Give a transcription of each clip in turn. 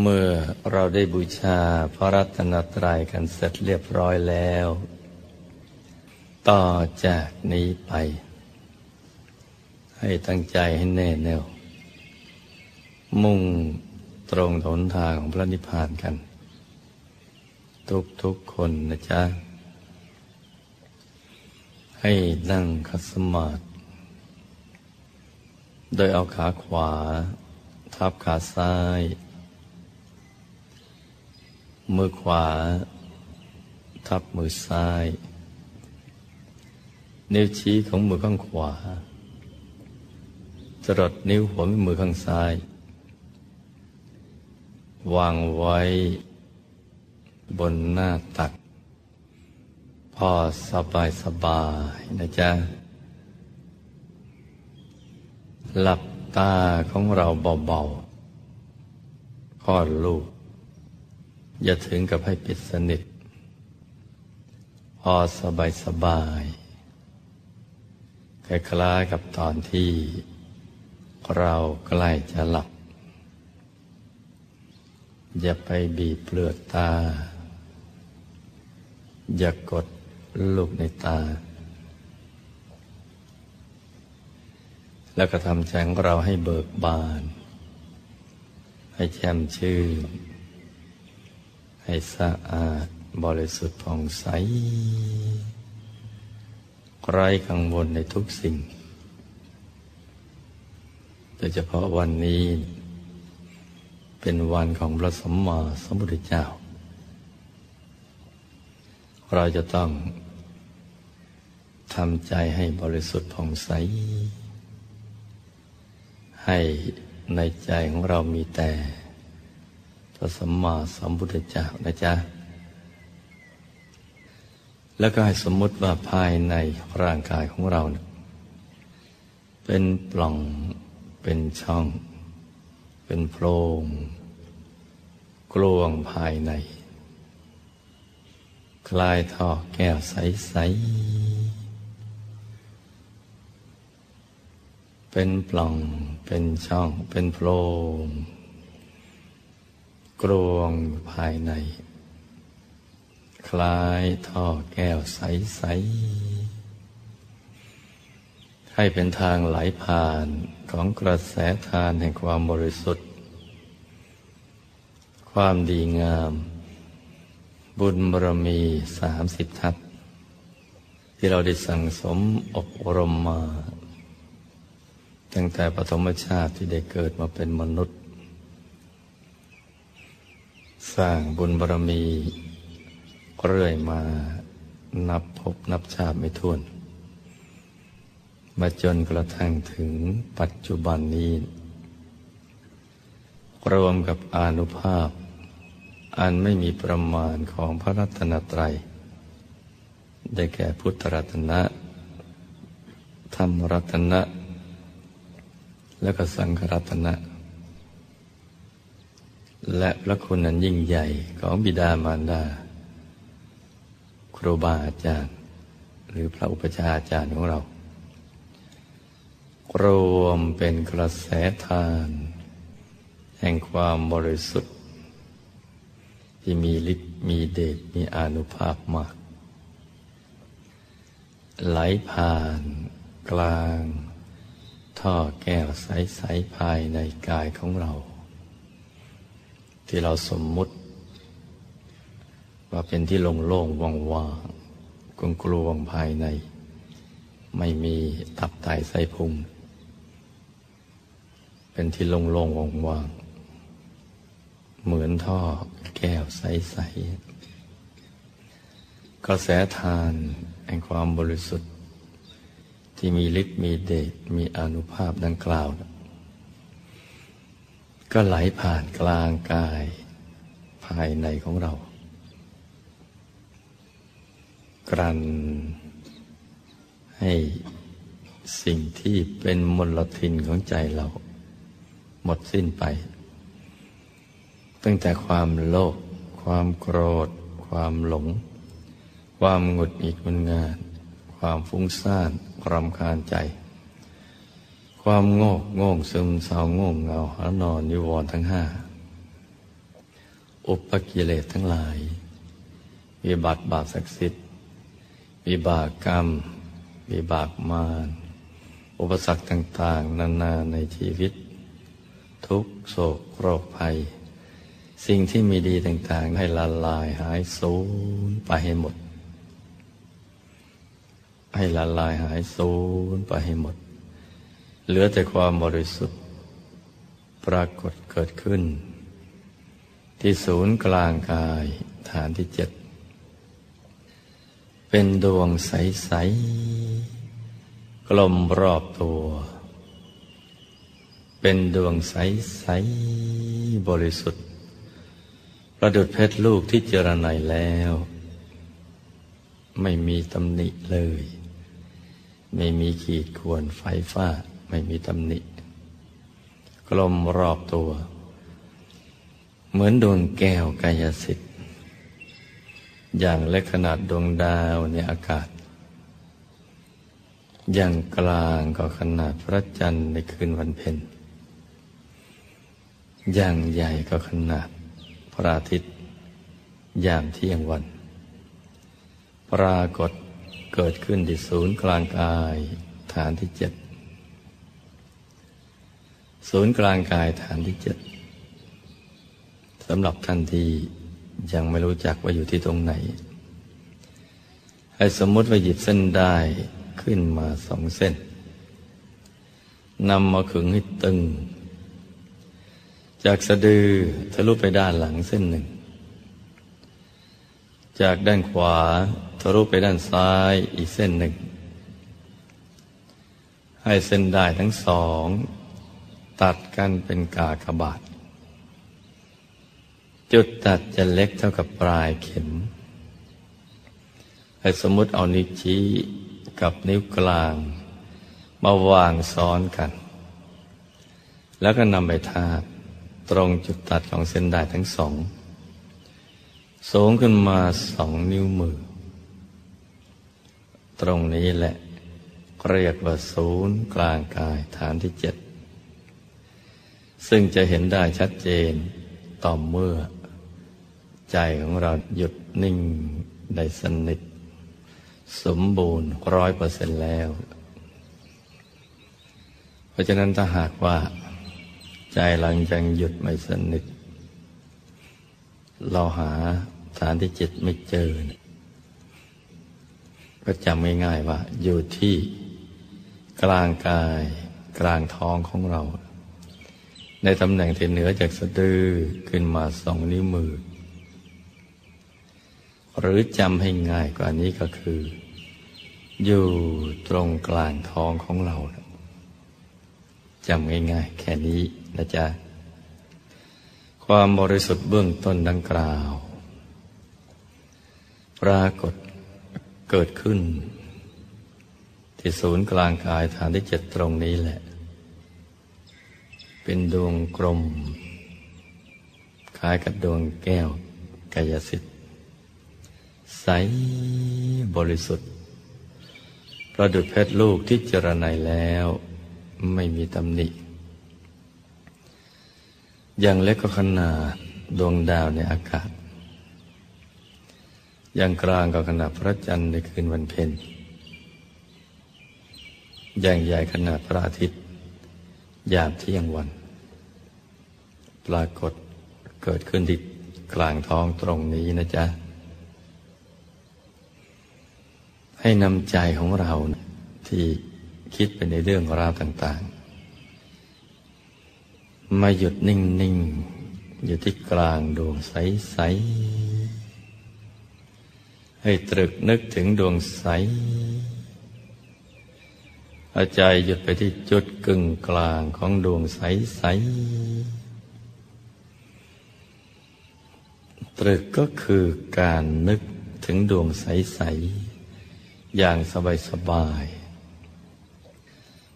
เมื่อเราได้บูชาพระรัตนตรัยกันเสร็จเรียบร้อยแล้ว ต่อจากนี้ไป ให้ตั้งใจให้แน่แน่ว มุ่งตรงถนทางของพระนิพพานกัน ทุกทุกคนนะจ๊ะ ให้นั่งคัสมาธิโดยเอาขาขวา ทับขาซ้าย มือขวา ทับมือซ้าย นิ้วชี้ของมือข้างขวาจรดนิ้วหัวแม่มือข้างซ้าย วางไว้ บนหน้าตัก พอสบายสบายนะจ๊ะ หลับตาของเราเบาๆคลอดลูก อย่าถึงกับให้ปิดสนิท พอสบายสบายคล้ายๆกับตอนที่เราใกล้จะหลับ อย่าไปบีบเปลือกตา อย่ากดลูกในตา แล้วก็ทำใจงเราให้เบิกบาน ให้แช่มชื่น ให้สะอาดบริสุทธิ์ผ่องใสไร้กังวลในทุกสิ่ง โดยเฉพาะวันนี้ เป็นวันของพระสมมาสมุทธเจ้า เราจะต้องทำใจให้บริสุทธิ์ผ่องใส ให้ในใจของเรามีแต่ ระสัมมาสัมพุทธเจ้านะจ๊ะ แล้วก็ให้สมมติว่าภายในร่างกายของเรา เป็นปล่อง เป็นช่อง เป็นโพรงกลวงภายใน คลายท่อแก้วใส ๆ เป็นปล่อง เป็นช่อง เป็นโพรง กรวงภายใน คล้ายท่อแก้วใส ๆ ให้เป็นทางไหลผ่านของกระแสทานแห่งความบริสุทธิ์ ความดีงาม บุญบารมีสามสิบทัศที่เราได้สั่งสมอบรมมา ตั้งแต่ปฐมชาติที่ได้เกิดมาเป็นมนุษย์ สร้างบุญบารมี เรื่อยมานับพบนับชาติไม่ถ้วน มาจนกระทั่งถึงปัจจุบันนี้ รวมกับอนุภาพ อันไม่มีประมาณของพระรัตนตรัย ได้แก่พุทธรัตนะ ธรรมรัตนะ แล้วก็สังฆรัตนะ และพระคุณนั้นยิ่งใหญ่ของบิดามารดา ครูบาอาจารย์ หรือพระอุปชาอาจารย์ของเรา รวมเป็นกระแสทาน แห่งความบริสุทธิ์ ที่มีฤทธิ์มีเดชมีอนุภาพมาก ไหลผ่านกลาง ท่อแก้วใส ๆ ภายในกายของเรา ที่เราสมมุติ ว่าเป็นที่โล่งๆว่างๆกลงกลวงภายใน ไม่มีตับไตไส้พุง เป็นที่โล่งๆว่างๆเหมือนท่อแก้วใสๆกระแสทานแห่งความบริสุทธิ์ ที่มีฤทธิ์มีเดชมีอนุภาพดังกล่าว ก็ไหลผ่านกลางกาย ภายในของเรากรันให้สิ่งที่เป็นมลทินของใจเรา หมดสิ้นไป ตั้งแต่ความโลภความโกรธ ความหลง ความหงุดหงิดงุนงาน ความฟุ้งซ่านรำคาญใจ ความโง่โง่ซึมเศร้าง่เงาหานอนนิวรณ์ทั้งห้าอุปกิเลสทั้งหลาย วิบัติบาปศักดิ์สิทธิ์วิบากกรรม วิบากมารอุปสรรคต่าง ๆ นานาในชีวิต ทุกโศกโรคภัย สิ่งที่มีดีต่างๆ ให้ละลายหายสูญไปให้หมด ให้ละลายหายสูญไปให้หมด เหลือแต่ความบริสุทธิ์ ปรากฏเกิดขึ้น ที่ศูนย์กลางกายฐานที่เจ็ด เป็นดวงใส ๆ กลมรอบตัว เป็นดวงใส ๆ บริสุทธิ์ ประดุดเพชรลูกที่เจรไนแล้ว ไม่มีตำหนิเลย ไม่มีขีดข่วนไฟฟ้า ไม่มีตำหนิ กลมรอบตัว เหมือนดวงแก้วกายสิทธิ์ อย่างเล็กขนาดดวงดาวในอากาศ อย่างกลางก็ขนาดพระจันทร์ในคืนวันเพ็ญ อย่างใหญ่ก็ขนาดพระอาทิตย์ ยามเที่ยงวัน ปรากฏเกิดขึ้นที่ศูนย์กลางกายฐานที่เจ็ด ศูนย์กลางกายฐานที่เจ็ดสำหรับท่านที่ยังไม่รู้จักว่าอยู่ที่ตรงไหน ให้สมมติว่าหยิบเส้นได้ขึ้นมาสองเส้นนำมาขึงให้ตึง จากสะดือทะลุไปด้านหลังเส้นหนึ่ง จากด้านขวาทะลุไปด้านซ้ายอีกเส้นหนึ่ง ให้เส้นได้ทั้งสอง ตัดกันเป็นกากบาท จุดตัดจะเล็กเท่ากับปลายเข็มให้สมมติเอานิ้วชี้กับนิ้วกลาง มาวางซ้อนกัน แล้วก็นำไปทาบตรงจุดตัดของเส้นได้ทั้งสอง สูงขึ้นมาสองนิ้วมือ ตรงนี้แหละเรียกว่าศูนย์กลางกายฐานที่เจ็ด ซึ่งจะเห็นได้ชัดเจนต่อเมื่อ ใจของเราหยุดนิ่งได้สนิท สมบูรณ์ร้อยเปอร์เซ็นแล้ว เพราะฉะนั้นถ้าหากว่า ใจหลังยังหยุดไม่สนิท เราหาฐานที่จิตไม่เจอ ก็จำง่ายๆว่า อยู่ที่กลางกายกลางท้องของเรา ในตำแหน่งที่เหนือจากสะดือขึ้นมาสองนิ้วมือ หรือจำให้ง่ายกว่านี้ก็คือ อยู่ตรงกลางท้องของเราจำง่ายๆ แค่นี้นะจ๊ะ ความบริสุทธิ์เบื้องต้นดังกล่าว ปรากฏเกิดขึ้น ที่ศูนย์กลางกายฐานที่เจ็ดตรงนี้แหละ เป็นดวงกลม คล้ายกับดวงแก้วกายสิทธิ์ใสบริสุทธิ์ ประดุจเพชรลูกที่เจรไนแล้วไม่มีตำหนิ อย่างเล็กก็ขนาดดวงดาวในอากาศ อย่างกลางก็ขนาดพระจันทร์ในคืนวันเพ็ญอย่างใหญ่ขนาดพระอาทิตย์ ยามเที่ยงวัน ปรากฏเกิดขึ้นที่กลางท้องตรงนี้นะจ๊ะ ให้นำใจของเราที่คิดไปในเรื่องราวต่าง ๆ มาหยุดนิ่ง ๆ อยู่ที่กลางดวงใส ๆ ให้ตรึกนึกถึงดวงใส เอาใจหยุดไปที่จุดกึ่งกลางของดวงใส ๆ ตรึกก็คือการนึกถึงดวงใส ๆ อย่างสบายสบาย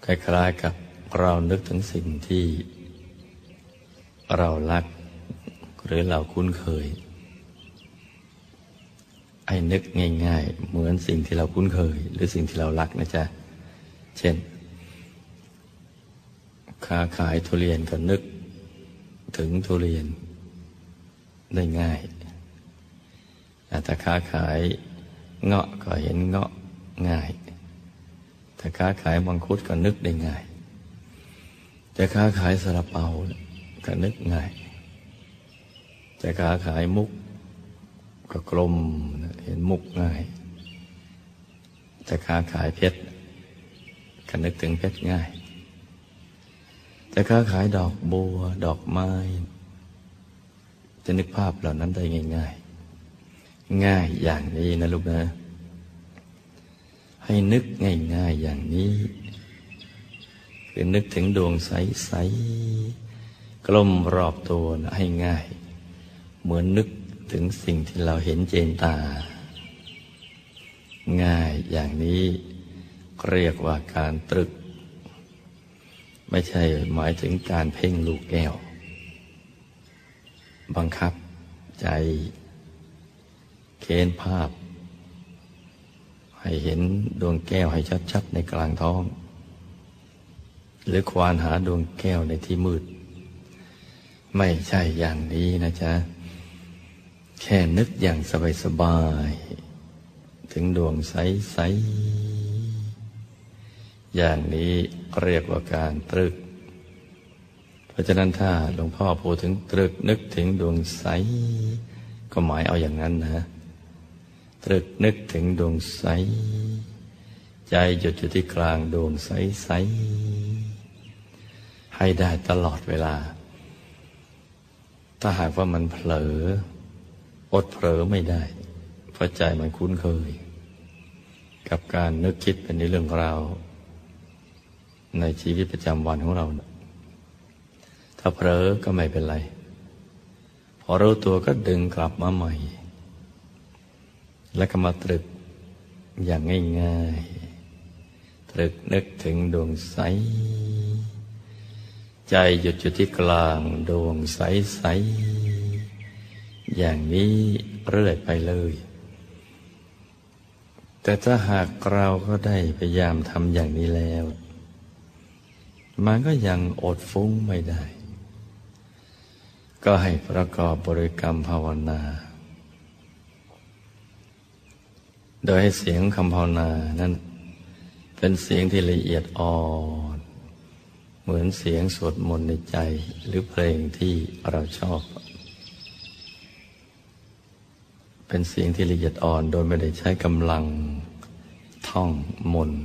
คล้ายๆกับเรานึกถึงสิ่งที่ เรารักหรือเราคุ้นเคย ไอ้นึกง่าย ๆ เหมือนสิ่งที่เราคุ้นเคย หรือสิ่งที่เรารักนะจ๊ะ เช่น ค้าขายทุเรียนก็นึกถึงทุเรียนได้ง่ายถ้าค้าขายเงาะก็เห็นเงาะง่าย ถ้าค้าขายมังคุดก็นึกได้ง่าย จะค้าขายสระเปาก็นึกง่าย จะค้าขายมุกก็กลมเห็นมุกง่าย จะค้าขายเพชร ก็นึกถึงเพชรง่าย จะค้าขายดอกบัว ดอกไม้ จะนึกภาพเหล่านั้นได้ง่าย ๆ ง่ายอย่างนี้นะลูกนะ ให้นึกง่ายๆอย่างนี้ คือนึกถึงดวงใสๆกลมรอบตัวนะให้ง่าย เหมือนนึกถึงสิ่งที่เราเห็นเจนตา ง่ายอย่างนี้ เรียกว่าการตรึก ไม่ใช่หมายถึงการเพ่งลูกแก้ว บังคับใจเค้นภาพ ให้เห็นดวงแก้วให้ชัดๆในกลางท้อง หรือควานหาดวงแก้วในที่มืด ไม่ใช่อย่างนี้นะจ๊ะ แค่นึกอย่างสบายๆถึงดวงใสๆ อย่างนี้เรียกว่าการตรึก เพราะฉะนั้นถ้าหลวงพ่อพูดถึงตรึกนึกถึงดวงใส ก็หมายเอาอย่างนั้นนะ ตรึกนึกถึงดวงใส ใจหยุดอยู่ที่กลางดวงใสใสให้ได้ตลอดเวลา ถ้าหากว่ามันเผลอ อดเผลอไม่ได้ เพราะใจมันคุ้นเคย กับการนึกคิดเป็นในเรื่องราว ในชีวิตประจำวันของเรา ถ้าเผลอก็ไม่เป็นไร พอรู้ตัวก็ดึงกลับมาใหม่ แล้วก็มาตรึกอย่างง่ายๆ ตรึกนึกถึงดวงใส ใจหยุดอยู่ที่กลางดวงใสใส อย่างนี้เรื่อยไปเลย แต่ถ้าหากเราก็ได้พยายามทำอย่างนี้แล้ว มันก็ยังอดฟุ้งไม่ได้ ก็ให้ประกอบบริกรรมภาวนา โดยให้เสียงคำภาวนานั้นเป็นเสียงที่ละเอียดอ่อน เหมือนเสียงสวดมนต์ในใจหรือเพลงที่เราชอบ เป็นเสียงที่ละเอียดอ่อน โดยไม่ได้ใช้กำลังท่องมนต์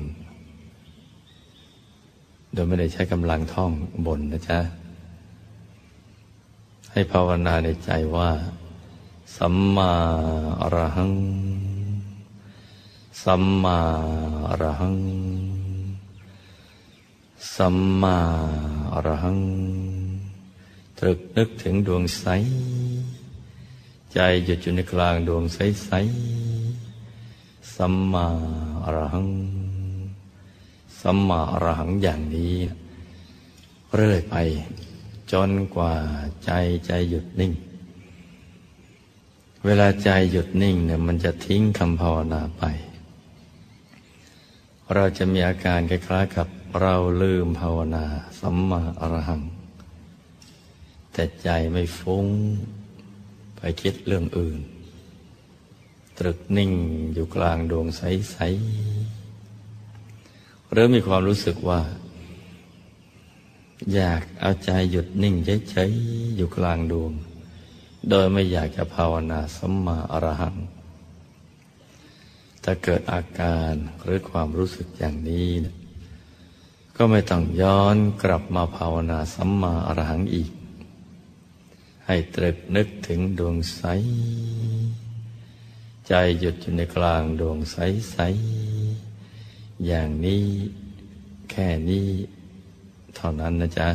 โดยไม่ได้ใช้กำลังท่องบนนะจ๊ะ ให้ภาวนาในใจว่า สัมมาอรหัง สัมมาอรหัง สัมมาอรหัง ตรึกนึกถึงดวงใส ใจหยุดอยู่ในกลางดวงใสใสสัมมาอรหัง สัมมาอรหังอย่างนี้ เรื่อยไป จนกว่าใจใจหยุดนิ่ง เวลาใจหยุดนิ่งเนี่ยมันจะทิ้งคำภาวนาไป เราจะมีอาการคล้ายๆกับเราลืมภาวนาสัมมาอรหัง แต่ใจไม่ฟุ้ง ไปคิดเรื่องอื่น ตรึกนิ่งอยู่กลางดวงใสๆ หรือมีความรู้สึกว่า อยากเอาใจหยุดนิ่งเฉยๆอยู่กลางดวง โดยไม่อยากจะภาวนาสัมมาอรหังถ้าเกิดอาการหรือความรู้สึกอย่างนี้นะก็ไม่ต้องย้อนกลับมาภาวนาสัมมาอรหังอีก ให้ตรึกนึกถึงดวงใส ใจหยุดอยู่ในกลางดวงใสใส อย่างนี้แค่นี้เท่านั้นนะจ๊ะ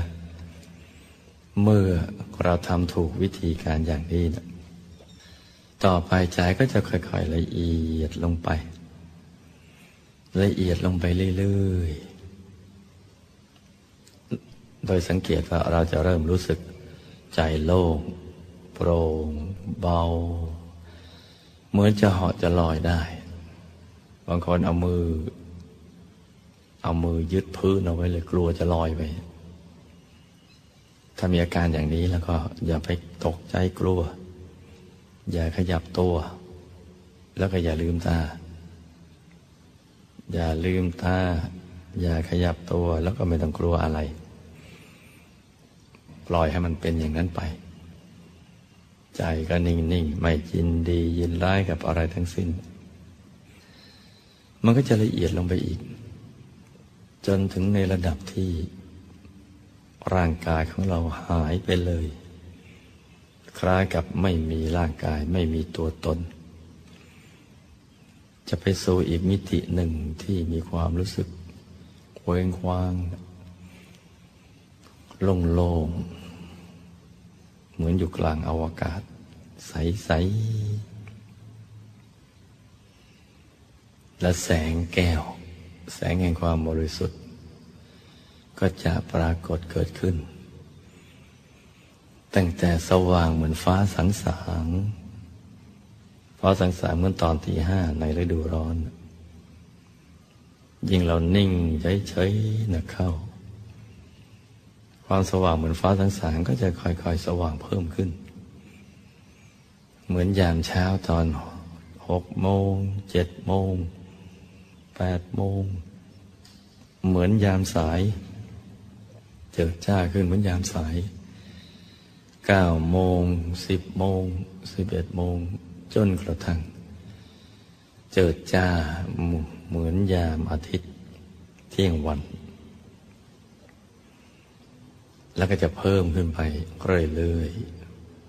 เมื่อเราทำถูกวิธีการอย่างนี้นะต่อไปใจก็จะค่อยๆละเอียดลงไป ละเอียดลงไปเรื่อยๆ โดยสังเกตว่าเราจะเริ่มรู้สึกใจโล่งโปร่งเบา เหมือนจะเหาะจะลอยได้ บางคนเอามือ เอามือยึดพื้นเอาไว้เลยกลัวจะลอยไป ถ้ามีอาการอย่างนี้แล้วก็ อย่าไปตกใจกลัว อย่าขยับตัว แล้วก็อย่าลืมตา อย่าลืมตา อย่าขยับตัว แล้วก็ไม่ต้องกลัวอะไร ปล่อยให้มันเป็นอย่างนั้นไป ใจก็นิ่งๆ ไม่ยินดียินร้ายกับอะไรทั้งสิ้น มันก็จะละเอียดลงไปอีก จนถึงในระดับที่ร่างกายของเราหายไปเลย คล้ายกับไม่มีร่างกายไม่มีตัวตน จะไปสู่อีกมิติหนึ่งที่มีความรู้สึกเคว้งคว้างโล่งๆ เหมือนอยู่กลางอวกาศ ใส ๆ และแสงแก้ว แสงแห่งความบริสุทธิ์ ก็จะปรากฏเกิดขึ้น ตั้งแต่สว่างเหมือนฟ้าสังสางฟ้าสังสางเหมือนตอนที่ห้าในฤดูร้อน ยิ่งเรานิ่งเฉยๆนะเข้า ความสว่างเหมือนฟ้าสังสางก็จะค่อยๆ สว่างเพิ่มขึ้น เหมือนยามเช้าตอนหกโมงเจ็ดโมงแปดโมงเหมือนยามสาย จิดจ้าขึ้นเหมือนยามสายเก้าโมงสิบโมงสิบเอ็ดโมงจนกระทั่ง เจิดจ้าเหมือนยามอาทิตย์เที่ยงวัน แล้วก็จะเพิ่มขึ้นไปเรื่อย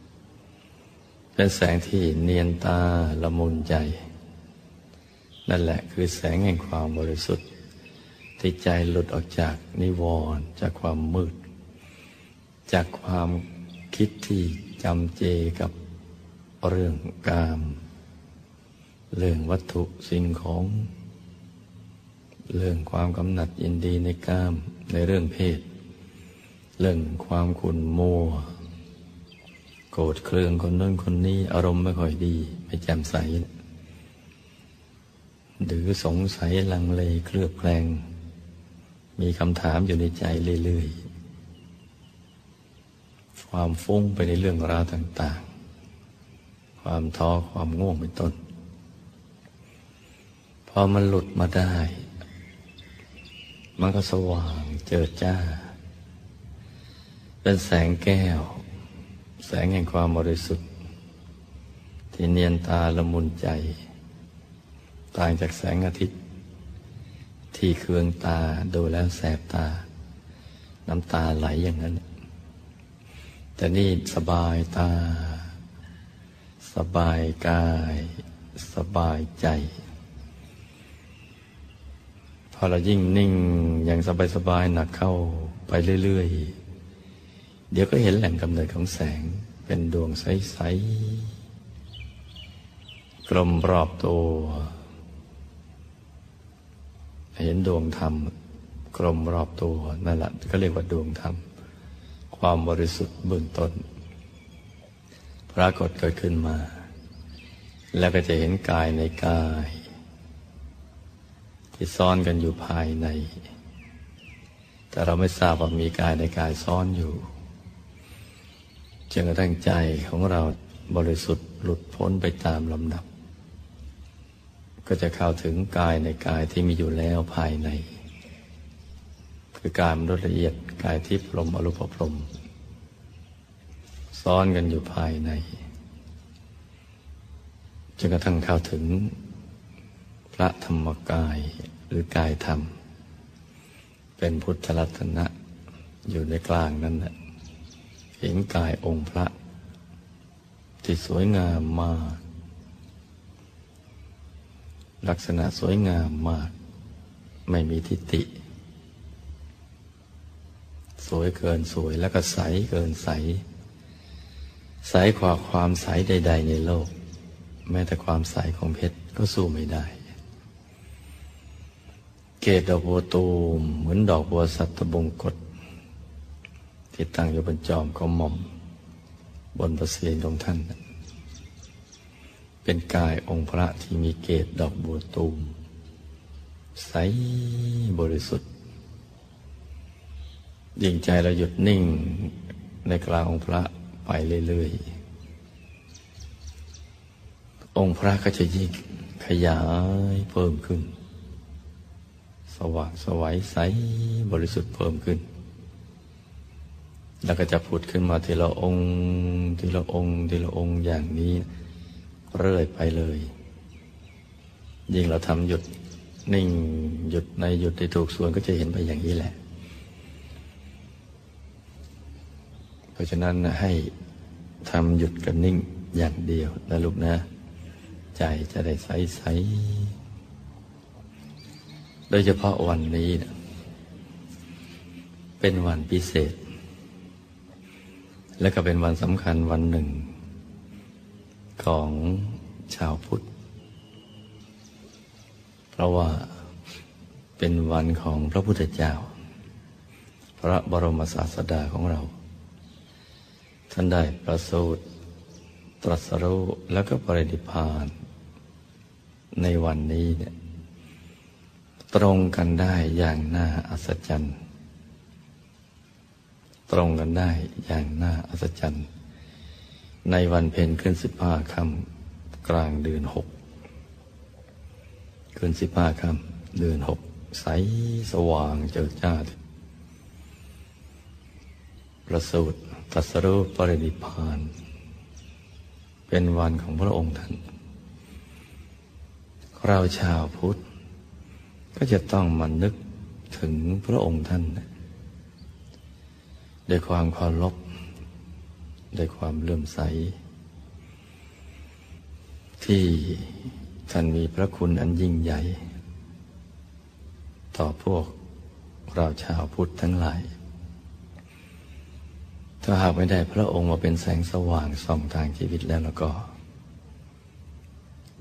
ๆเป็นแสงที่เนียนตาละมุนใจ นั่นแหละคือแสงแห่งความบริสุทธิ์ ที่ใจหลุดออกจากนิวรณ์จากความมืด จากความคิดที่จำเจกับเรื่องกาม เรื่องวัตถุสิ่งของ เรื่องความกำหนัดยินดีในกามในเรื่องเพศ เรื่องความขุ่นมัวโกรธเครื่องคนนั้นคนนี้อารมณ์ไม่ค่อยดีไม่แจ่มใส หรือสงสัยลังเลเคลือบแคลง มีคำถามอยู่ในใจเรื่อยๆ ความฟุ้งไปในเรื่องราวต่าง ๆ ความท้อความง่วงเป็นต้น พอมันหลุดมาได้ มันก็สว่างเจิดจ้า เป็นแสงแก้ว แสงแห่งความบริสุทธิ์ ที่เนียนตาละมุนใจ ต่างจากแสงอาทิตย์ ที่เคืองตาดูแล้วแสบตา น้ำตาไหลอย่างนั้น แต่นี่สบายตา สบายกาย สบายใจ พอเรายิ่งนิ่งอย่างสบายสบายหนักเข้าไปเรื่อยๆ เดี๋ยวก็เห็นแหล่งกำเนิดของแสงเป็นดวงใสๆกลมรอบตัว เห็นดวงธรรมกลมรอบตัวนั่นแหละก็เรียกว่าดวงธรรม ความบริสุทธิ์เบื้องต้น ปรากฏเกิดขึ้นมา แล้วก็จะเห็นกายในกาย ที่ซ่อนกันอยู่ภายใน แต่เราไม่ทราบว่ามีกายในกายซ่อนอยู่จนกระทั่งใจของเราบริสุทธิ์หลุดพ้นไปตามลำดับ ก็จะเข้าถึงกายในกายที่มีอยู่แล้วภายใน คือกายมนุษย์ละเอียดกายทิพย์ลมอรูปพรม ซ้อนกันอยู่ภายในจนกระทั่งเข้าถึงพระธรรมกายหรือกายธรรม เป็นพุทธรัตนะอยู่ในกลางนั่นแหละเห็นกายองค์พระ ที่สวยงามมาก ลักษณะสวยงามมาก ไม่มีทิฏฐิสวยเกินสวยแล้วก็ใสเกินใส ใสกว่าความใสใด ๆ ในโลก แม้แต่ความใสของเพชรก็สู้ไม่ได้ เกศดอกบัวตูมเหมือนดอกบัวสัตบงกฎที่ตั้งอยู่บนจอมก็หม่อม บนประเสียงของท่าน เป็นกายองค์พระที่มีเกศดอกบัวตูม ใสบริสุทธิ์ยิ่งใจเราหยุดนิ่งในกลางองค์พระไปเรื่อยๆ องค์พระก็จะยิ่งขยายเพิ่มขึ้น สว่างสวัยใสบริสุทธิ์เพิ่มขึ้น แล้วก็จะผุดขึ้นมาทีละองค์ทีละองค์ทีละองค์อย่างนี้ เรื่อยไปเลย ยิ่งเราทำหยุดนิ่งหยุดในหยุดในถูกส่วนก็จะเห็นไปอย่างนี้แหละ เพราะฉะนั้นให้ทำหยุดกับนิ่งอย่างเดียวนะลูกนะ ใจจะได้ใสใสโดยเฉพาะวันนี้นะเป็นวันพิเศษ และก็เป็นวันสำคัญวันหนึ่ง ของชาวพุทธ เพราะว่าเป็นวันของพระพุทธเจ้า พระบรมศาสดาของเรา ท่านได้ประสูติตรัสรู้แล้วก็ปรินิพพาน ในวันนี้เนี่ยตรงกันได้อย่างน่าอัศจรรย์ ตรงกันได้อย่างน่าอัศจรรย์ ในวันเพ็ญขึ้นสิบห้าค่ำกลางเดือนหกขึ้นสิบห้าค่ำเดือนหกใสสว่างเจิดจ้าประสูติตรัสรู้ปรินิพาน เป็นวันของพระองค์ท่านเราชาวพุทธ ก็จะต้องมานึกถึงพระองค์ท่านด้วยความเคารพ ด้วยความเลื่อมใส ที่ท่านมีพระคุณอันยิ่งใหญ่ ต่อพวกเราชาวพุทธทั้งหลาย ถ้าหากไม่ได้พระองค์มาเป็นแสงสว่างส่องทางชีวิตแล้วแล้วก็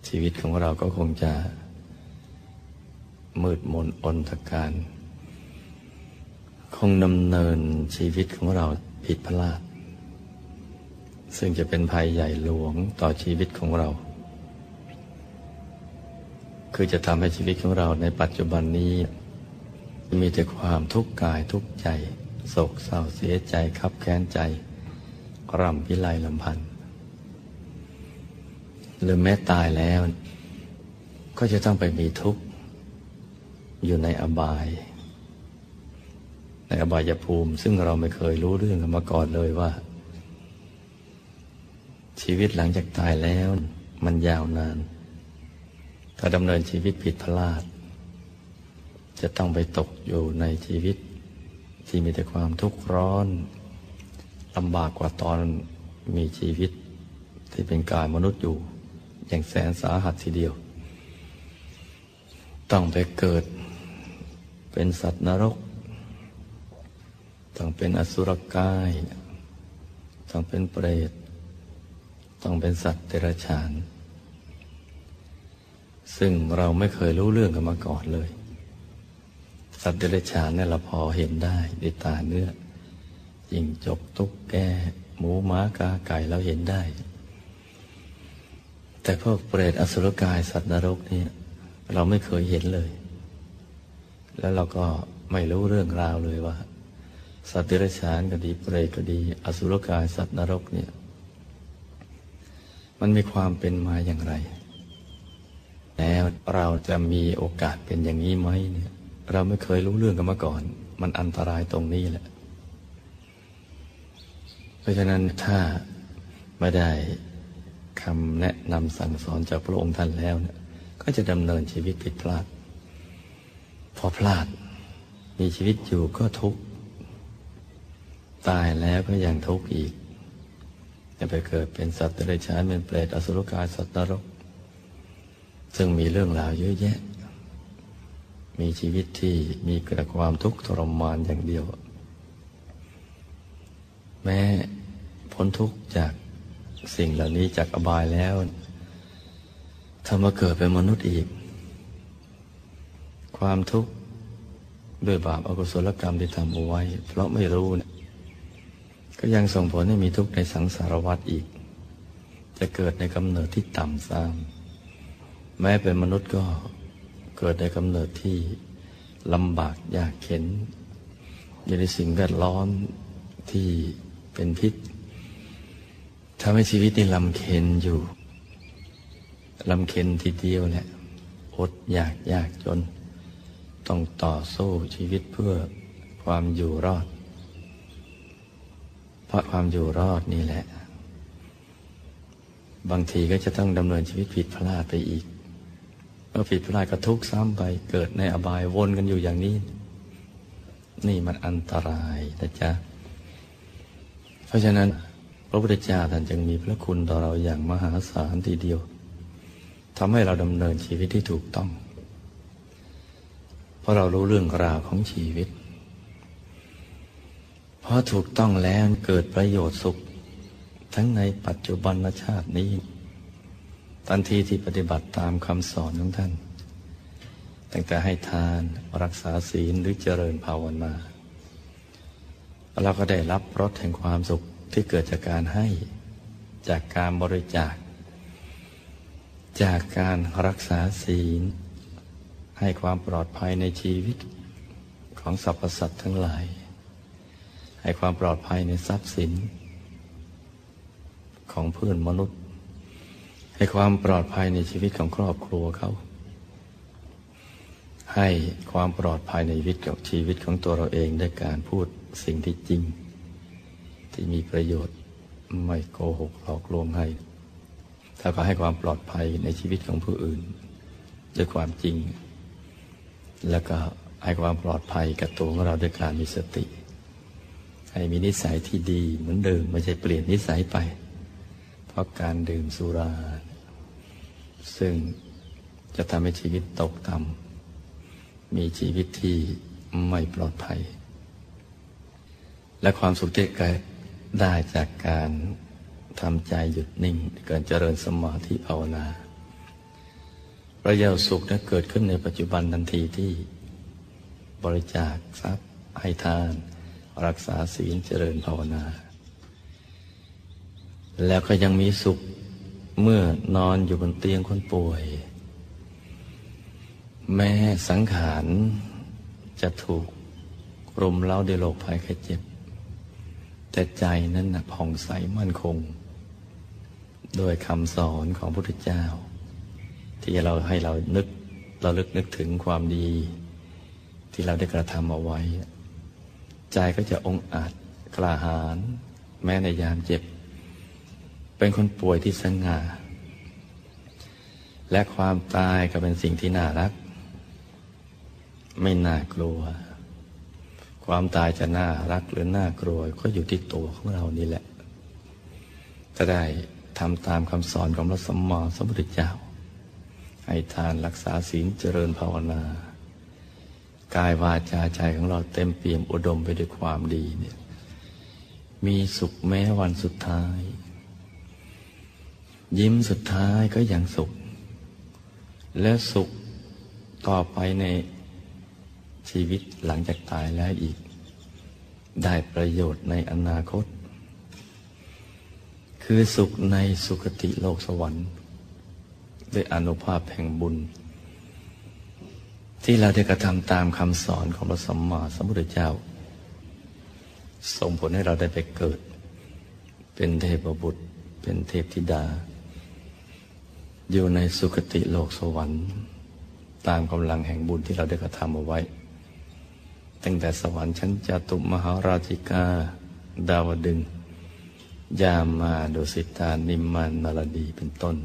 ชีวิตของเราก็คงจะ มืดมนอนทการ คงดำเนินชีวิตของเราผิดพลาด ซึ่งจะเป็นภัยใหญ่หลวงต่อชีวิตของเรา คือจะทำให้ชีวิตของเราในปัจจุบันนี้ มีแต่ความทุกข์กายทุกข์ใจโศกเศร้าเสียใจขับแค้นใจร่ำพิไรลำพันธ์หรือแม้ตายแล้ว ก็จะต้องไปมีทุกข์ อยู่ในอบาย ในอบายภูมิ ซึ่งเราไม่เคยรู้เรื่องกันมาก่อนเลยว่า ชีวิตหลังจากตายแล้วมันยาวนาน ถ้าดำเนินชีวิตผิดพลาด จะต้องไปตกอยู่ในชีวิต ที่มีแต่ความทุกข์ร้อนลำบากกว่าตอนมีชีวิต ที่เป็นกายมนุษย์อยู่ อย่างแสนสาหัสทีเดียว ต้องไปเกิดเป็นสัตว์นรก ต้องเป็นอสุรกาย ต้องเป็นเปรต ต้องเป็นสัตว์เดรัจฉาน ซึ่งเราไม่เคยรู้เรื่องกันมาก่อนเลย สัตว์เดรัจฉานเนี่ยเราพอเห็นได้ด้วยตาเนื้อยิงจกตุ๊กแกหมูม้ากาไก่เราเห็นได้ แต่พวกเปรตอสุรกายสัตว์นรกนี่เราไม่เคยเห็นเลย แล้วเราก็ไม่รู้เรื่องราวเลยว่า สัตว์เดรัจฉานก็ดีเปรตก็ดี อสุรกายสัตว์นรกเนี่ย มันมีความเป็นมาอย่างไร แล้วเราจะมีโอกาสเป็นอย่างนี้ไหมเนี่ย เราไม่เคยรู้เรื่องกันมาก่อน มันอันตรายตรงนี้แหละ เพราะฉะนั้นถ้าไม่ได้คำแนะนำสั่งสอนจากพระองค์ท่านแล้วเนี่ยก็จะดำเนินชีวิตผิดพลาด พอพลาด มีชีวิตอยู่ก็ทุกข์ ตายแล้วก็ยังทุกข์อีก จะไปเกิดเป็นสัตว์เดรัจฉานเป็นเปรตอสุรกายสัตว์นรก ซึ่งมีเรื่องราวเยอะแยะ มีชีวิตที่มีกระความทุกข์ทรมานอย่างเดียว แม้พ้นทุกข์จากสิ่งเหล่านี้จากอบายแล้วถ้ามาเกิดเป็นมนุษย์อีก ความทุกข์ด้วยบาปอกุศลกรรมที่ทำเอาไว้ เพราะไม่รู้เนี่ย ก็ยังส่งผลให้มีทุกข์ในสังสารวัฏอีก จะเกิดในกำเนิดที่ต่ำซ้ำแม้เป็นมนุษย์ก็เกิดในกำเนิดที่ลำบากยากเข็นอยู่ในสิ่งแวดล้อมที่เป็นพิษทำให้ชีวิตนี่ลำเค็นอยู่ลำเค็นทีเดียวแหละอดอยากยากจน ต้องต่อสู้ชีวิตเพื่อความอยู่รอด เพราะความอยู่รอดนี่แหละ บางทีก็จะต้องดำเนินชีวิตผิดพลาดไปอีกเมื่อผิดพลาดก็ทุกข์ซ้ำไปเกิดในอบายวนกันอยู่อย่างนี้ นี่มันอันตรายนะจ๊ะ เพราะฉะนั้น พระพุทธเจ้าท่านจึงมีพระคุณต่อเราอย่างมหาศาลทีเดียวทำให้เราดำเนินชีวิตที่ถูกต้อง เพราะเรารู้เรื่องราวของชีวิต ราะถูกต้องแล้วเกิดประโยชน์สุข ทั้งในปัจจุบันชาตินี้ ทันทีที่ปฏิบัติตามคำสอนของท่าน ตั้งแต่ให้ทานรักษาศีลหรือเจริญภาวนาเราก็ได้รับรสแห่งความสุขที่เกิดจากการให้จากการบริจาค จากการรักษาศีล ให้ความปลอดภัยในชีวิตของสรรพสัตว์ทั้งหลาย ให้ความปลอดภัยในทรัพย์สิน ของเพื่อนมนุษย์ ให้ความปลอดภัยในชีวิตของครอบครัวเขา ให้ความปลอดภัยในชีวิตกับชีวิตของตัวเราเองด้วยการพูดสิ่งที่จริง ที่มีประโยชน์ไม่โกหกหลอกลวงให้ถ้าก็ให้ความปลอดภัยในชีวิตของผู้อื่นด้วยความจริง แล้วก็ให้ความปลอดภัยกับตัวของเราด้วยการมีสติ ให้มีนิสัยที่ดีเหมือนเดิมไม่ใช่เปลี่ยนนิสัยไป เพราะการดื่มสุรา ซึ่งจะทำให้ชีวิตตกต่ำมีชีวิตที่ไม่ปลอดภัย และความสุขที่เกิดได้จากการทำใจหยุดนิ่งการเจริญสมาธิภาวนาประโยชน์สุขนั้นเกิดขึ้นในปัจจุบันทันทีที่บริจาคทรัพย์ให้ทาน รักษาศีลเจริญภาวนา แล้วก็ยังมีสุขเมื่อนอนอยู่บนเตียงคนป่วย แม้สังขารจะถูกรุมเล้าด้วยโรคภัยแค่เจ็บ แต่ใจนั้นนะผ่องใสมั่นคง โดยคำสอนของพระพุทธเจ้า ที่เราให้เรานึกเราลึกนึกถึงความดี ที่เราได้กระทำเอาไว้ ใจก็จะองอาจกล้าหาญแม้ในยามเจ็บ เป็นคนป่วยที่สง่า และความตายก็เป็นสิ่งที่น่ารัก ไม่น่ากลัว ความตายจะน่ารักหรือน่ากลัว ก็อยู่ที่ตัวของเรานี่แหละจะได้ทำตามคำสอนของพระสัมมาสัมพุทธเจ้า ให้ทานรักษาศีลเจริญภาวนา กายวาจาใจของเราเต็มเปี่ยมอุดมไปด้วยความดีเนี่ยมีสุขแม้วันสุดท้าย ยิ้มสุดท้ายก็ยังสุข และสุขต่อไปในชีวิตหลังจากตายแล้วอีก ได้ประโยชน์ในอนาคต คือสุขในสุคติโลกสวรรค์ ด้วยอนุภาพแห่งบุญ ที่เราได้กระทำตามคำสอนของพระสัมมาสัมพุทธเจ้า ส่งผลให้เราได้ไปเกิด เป็นเทพบุตร เป็นเทพธิดา อยู่ในสุคติโลกสวรรค์ ตามกำลังแห่งบุญที่เราได้กระทำเอาไว้ ตั้งแต่สวรรค์ชั้นจตุมหาราชิกา ดาวดึง ยามาดุสิตานิมมานนารดีเป็นต้น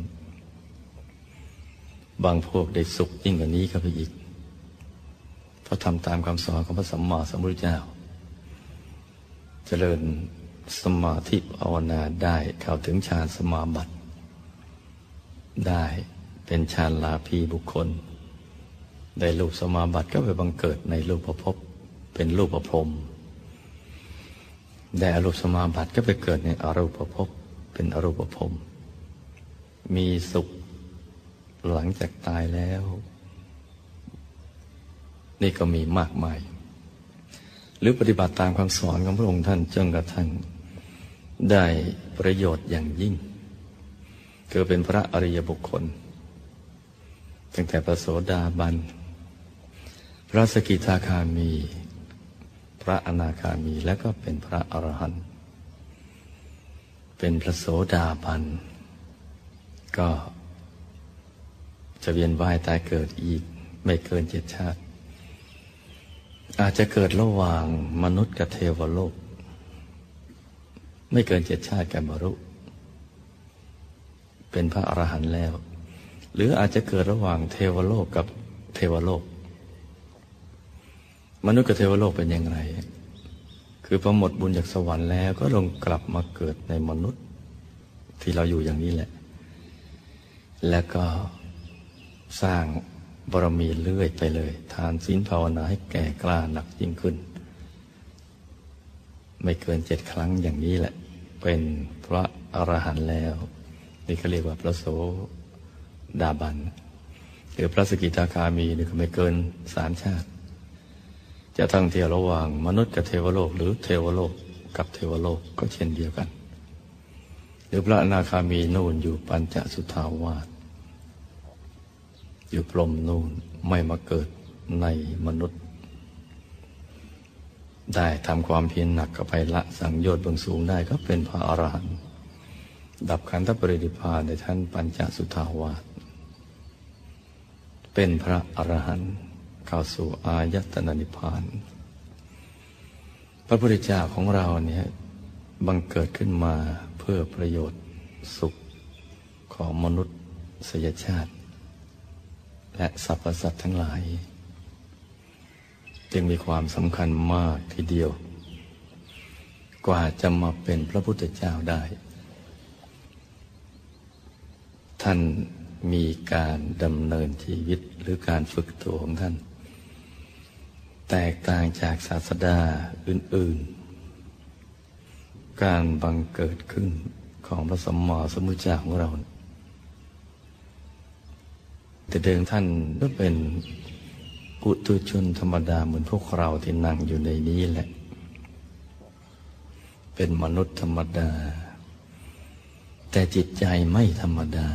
บางพวกได้สุขยิ่งกว่านี้เข้าไปอีก เพราทำตามคำสอนของพระสัมมาสัมพุทธเจ้า เจริญสมาธิภาวนาได้เข้าถึงฌานสมาบัติ ได้เป็นฌานลาภีบุคคล ได้รูปสมาบัติก็ไปบังเกิดในรูปภพเป็นรูปประพรมได้อรูปสมาบัติก็ไปเกิดในอรูปภพเป็นอรูปภพมีสุขหลังจากตายแล้ว นี่ก็มีมากมาย หรือปฏิบัติตามคำสอนของพระองค์ท่านจนกระทั่งได้ประโยชน์อย่างยิ่งเกิดเป็นพระอริยบุคคล ตั้งแต่พระโสดาบัน พระสกิทาคามี พระอนาคามีแล้วก็เป็นพระอรหันต์เป็นพระโสดาบัน ก็จะเวียนว่ายตายเกิดอีกไม่เกินเจ็ดชาติ อาจจะเกิดระหว่างมนุษย์กับเทวโลก ไม่เกินเจ็ดชาติกันบรรลุเป็นพระอรหันต์แล้ว หรืออาจจะเกิดระหว่างเทวโลกกับเทวโลก มนุษย์กับเทวโลกเป็นยังไงคือพอหมดบุญจากสวรรค์แล้วก็ลงกลับมาเกิดในมนุษย์ ที่เราอยู่อย่างนี้แหละ แล้วก็สร้าง บารมีเรื่อยไปเลย ทานศีลภาวนาให้แก่กล้าหนักยิ่งขึ้น ไม่เกินเจ็ดครั้งอย่างนี้แหละ เป็นพระอรหันต์แล้ว นี่เขาเรียกว่าพระโสดาบันหรือพระสกิทาคามีนี่ก็ไม่เกินสามชาติ จะทั้งเที่ยวระหว่างมนุษย์กับเทวโลก หรือเทวโลกกับเทวโลกก็เช่นเดียวกัน หรือพระอนาคามีนู่นอยู่ปัญจสุทาวาส อยู่พรมนู่นไม่มาเกิดในมนุษย์ ได้ทำความเพียรหนักกับไปละสังโยชน์เบื้องสูงได้ก็เป็นพระอรหันต์ดับขันธปรินิพานในท่านปัญจสุทาวาสเป็นพระอรหันต์เข้าสู่อายตนะนิพพาน พระพุทธเจ้าของเราเนี่ยบังเกิดขึ้นมาเพื่อประโยชน์สุขของมนุษย์สยชาติ และสรรพสัตว์ทั้งหลาย จึงมีความสำคัญมากทีเดียว กว่าจะมาเป็นพระพุทธเจ้าได้ ท่านมีการดำเนินชีวิตหรือการฝึกตัวของท่าน แตกต่างจากศาสดาอื่น ๆ การบังเกิดขึ้นของพระสมมาสมุทเจ้าของเรา แต่เดิมท่านก็เป็นปุตุชนธรรมดาเหมือนพวกเราที่นั่งอยู่ในนี้แหละ เป็นมนุษย์ธรรมดา แต่จิตใจไม่ธรรมดา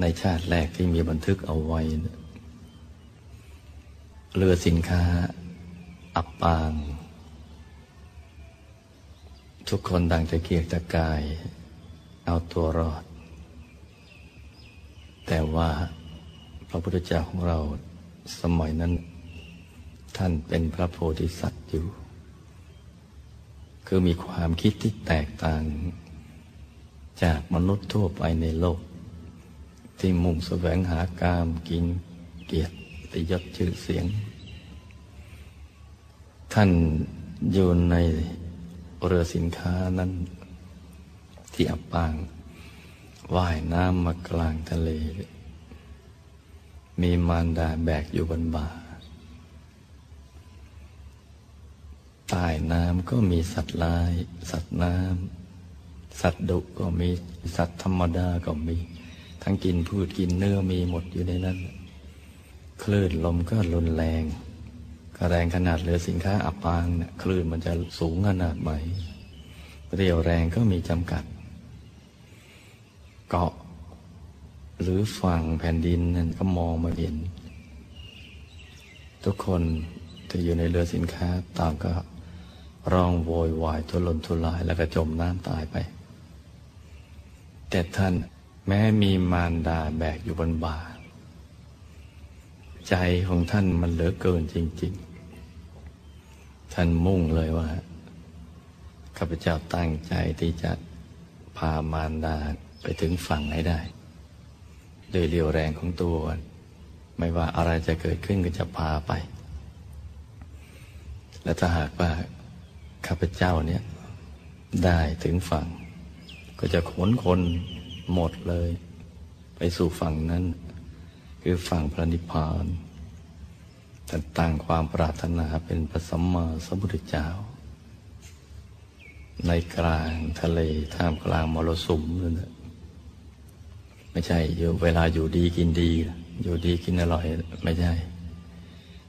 ในชาติแรกที่มีบันทึกเอาไว้เรือสินค้า อับปาง ทุกคนต่างจะเกียกตะกาย เอาตัวรอด แต่ว่าพระพุทธเจ้าของเราสมัยนั้น ท่านเป็นพระโพธิสัตว์อยู่ คือมีความคิดที่แตกต่าง จากมนุษย์ทั่วไปในโลก ที่มุ่งแสวงหากามกินเกียรติยศชื่อเสียง ท่านอยู่ในเรือสินค้านั้นที่อับปาง ว่ายน้ำมากลางทะเล มีมารดาแบกอยู่บนบ่าใต้น้ำก็มีสัตว์ลาย สัตว์น้ำสัตว์ดุก็มีสัตว์ธรรมดาก็มี ทั้งกินพืชกินเนื้อมีหมดอยู่ในนั้น คลื่นลมก็รุนแรงก็แรงขนาดเรือสินค้าอับปางเนี่ยคลื่นมันจะสูงขนาดไหนเรียวแรงก็มีจำกัด เกาะ หรือฝั่งแผ่นดินนั่นก็มองมาเห็น ทุกคนที่อยู่ในเรือสินค้าต่างก็ร้องโวยวายทุรนทุรายแล้วก็จมน้ำตายไป แต่ท่านแม้มีมารดาแบกอยู่บนบ่า ใจของท่านมันเหลือเกินจริง ๆ ท่านมุ่งเลยว่าข้าพเจ้าตั้งใจที่จะพามารดา ไปถึงฝั่งให้ได้โดยเรียวแรงของตัว ไม่ว่าอะไรจะเกิดขึ้นก็จะพาไป และถ้าหากว่าข้าพเจ้าเนี่ยได้ถึงฝั่ง ก็จะขนคนหมดเลย ไปสู่ฝั่งนั้น คือฝั่งพระนิพพานแต่ตั้งความปรารถนาเป็นพระสัมมาสัมพุทธเจ้า ในกลางทะเลท่ามกลางมรสุมนั่นแหละ ไม่ใช่อยู่เวลาอยู่ดีกินดี อยู่ดีกินอร่อยไม่ใช่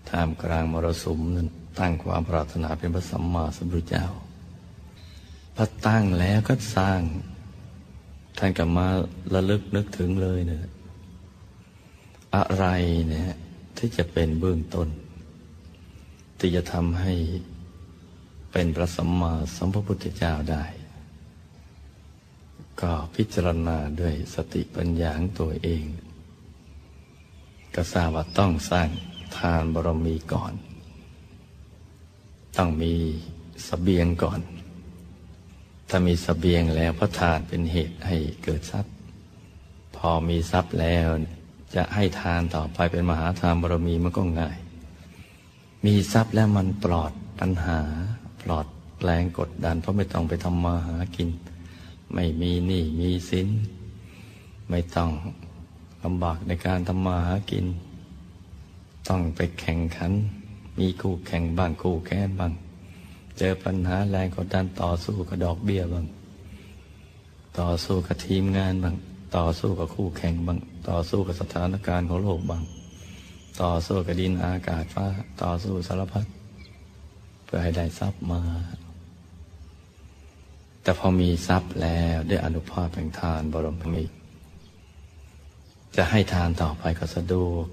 ท่ามกลางมรสุมนั้นตั้งความปรารถนาเป็นพระสัมมาสัมพุทธเจ้าพอตั้งแล้วก็สร้าง ท่านกลับมาระลึกนึกถึงเลยเนี่ยอะไรเนี่ยที่จะเป็นเบื้องต้น ที่จะทำให้เป็นพระสัมมาสัมพุทธเจ้าได้ ก็พิจารณาด้วยสติปัญญาของตัวเอง ก็ทราบว่าต้องสร้างทานบารมีก่อน ต้องมีสเสบียงก่อน ถ้ามีสเสบียงแล้วพระทานเป็นเหตุให้เกิดทรัพย์ พอมีทรัพย์แล้วจะให้ทานต่อไปเป็นมหาทานบารมีมันก็ง่าย มีทรัพย์แล้วมันปลอดปัญหา ปลอดแรงกดดัน เพราะไม่ต้องไปทำมาหากิน ไม่มีหนี้มีสิน ไม่ต้องลำบากในการทำมาหากิน ต้องไปแข่งขัน มีคู่แข่งบ้างคู่แค้นบ้าง เจอปัญหาแรงกดดันต่อสู้กับดอกเบี้ยบ้าง ต่อสู้กับทีมงานบ้าง ต่อสู้กับคู่แข่งบ้าง ต่อสู้กับสถานการณ์ของโลกบ้าง ต่อสู้กับดินอากาศฟ้า ต่อสู้สารพัดเพื่อให้ได้ทรัพย์มา แต่พอมีทรัพย์แล้วได้อนุภาพแห่งทานบรมมีจะให้ทานต่อไปก็สะดวก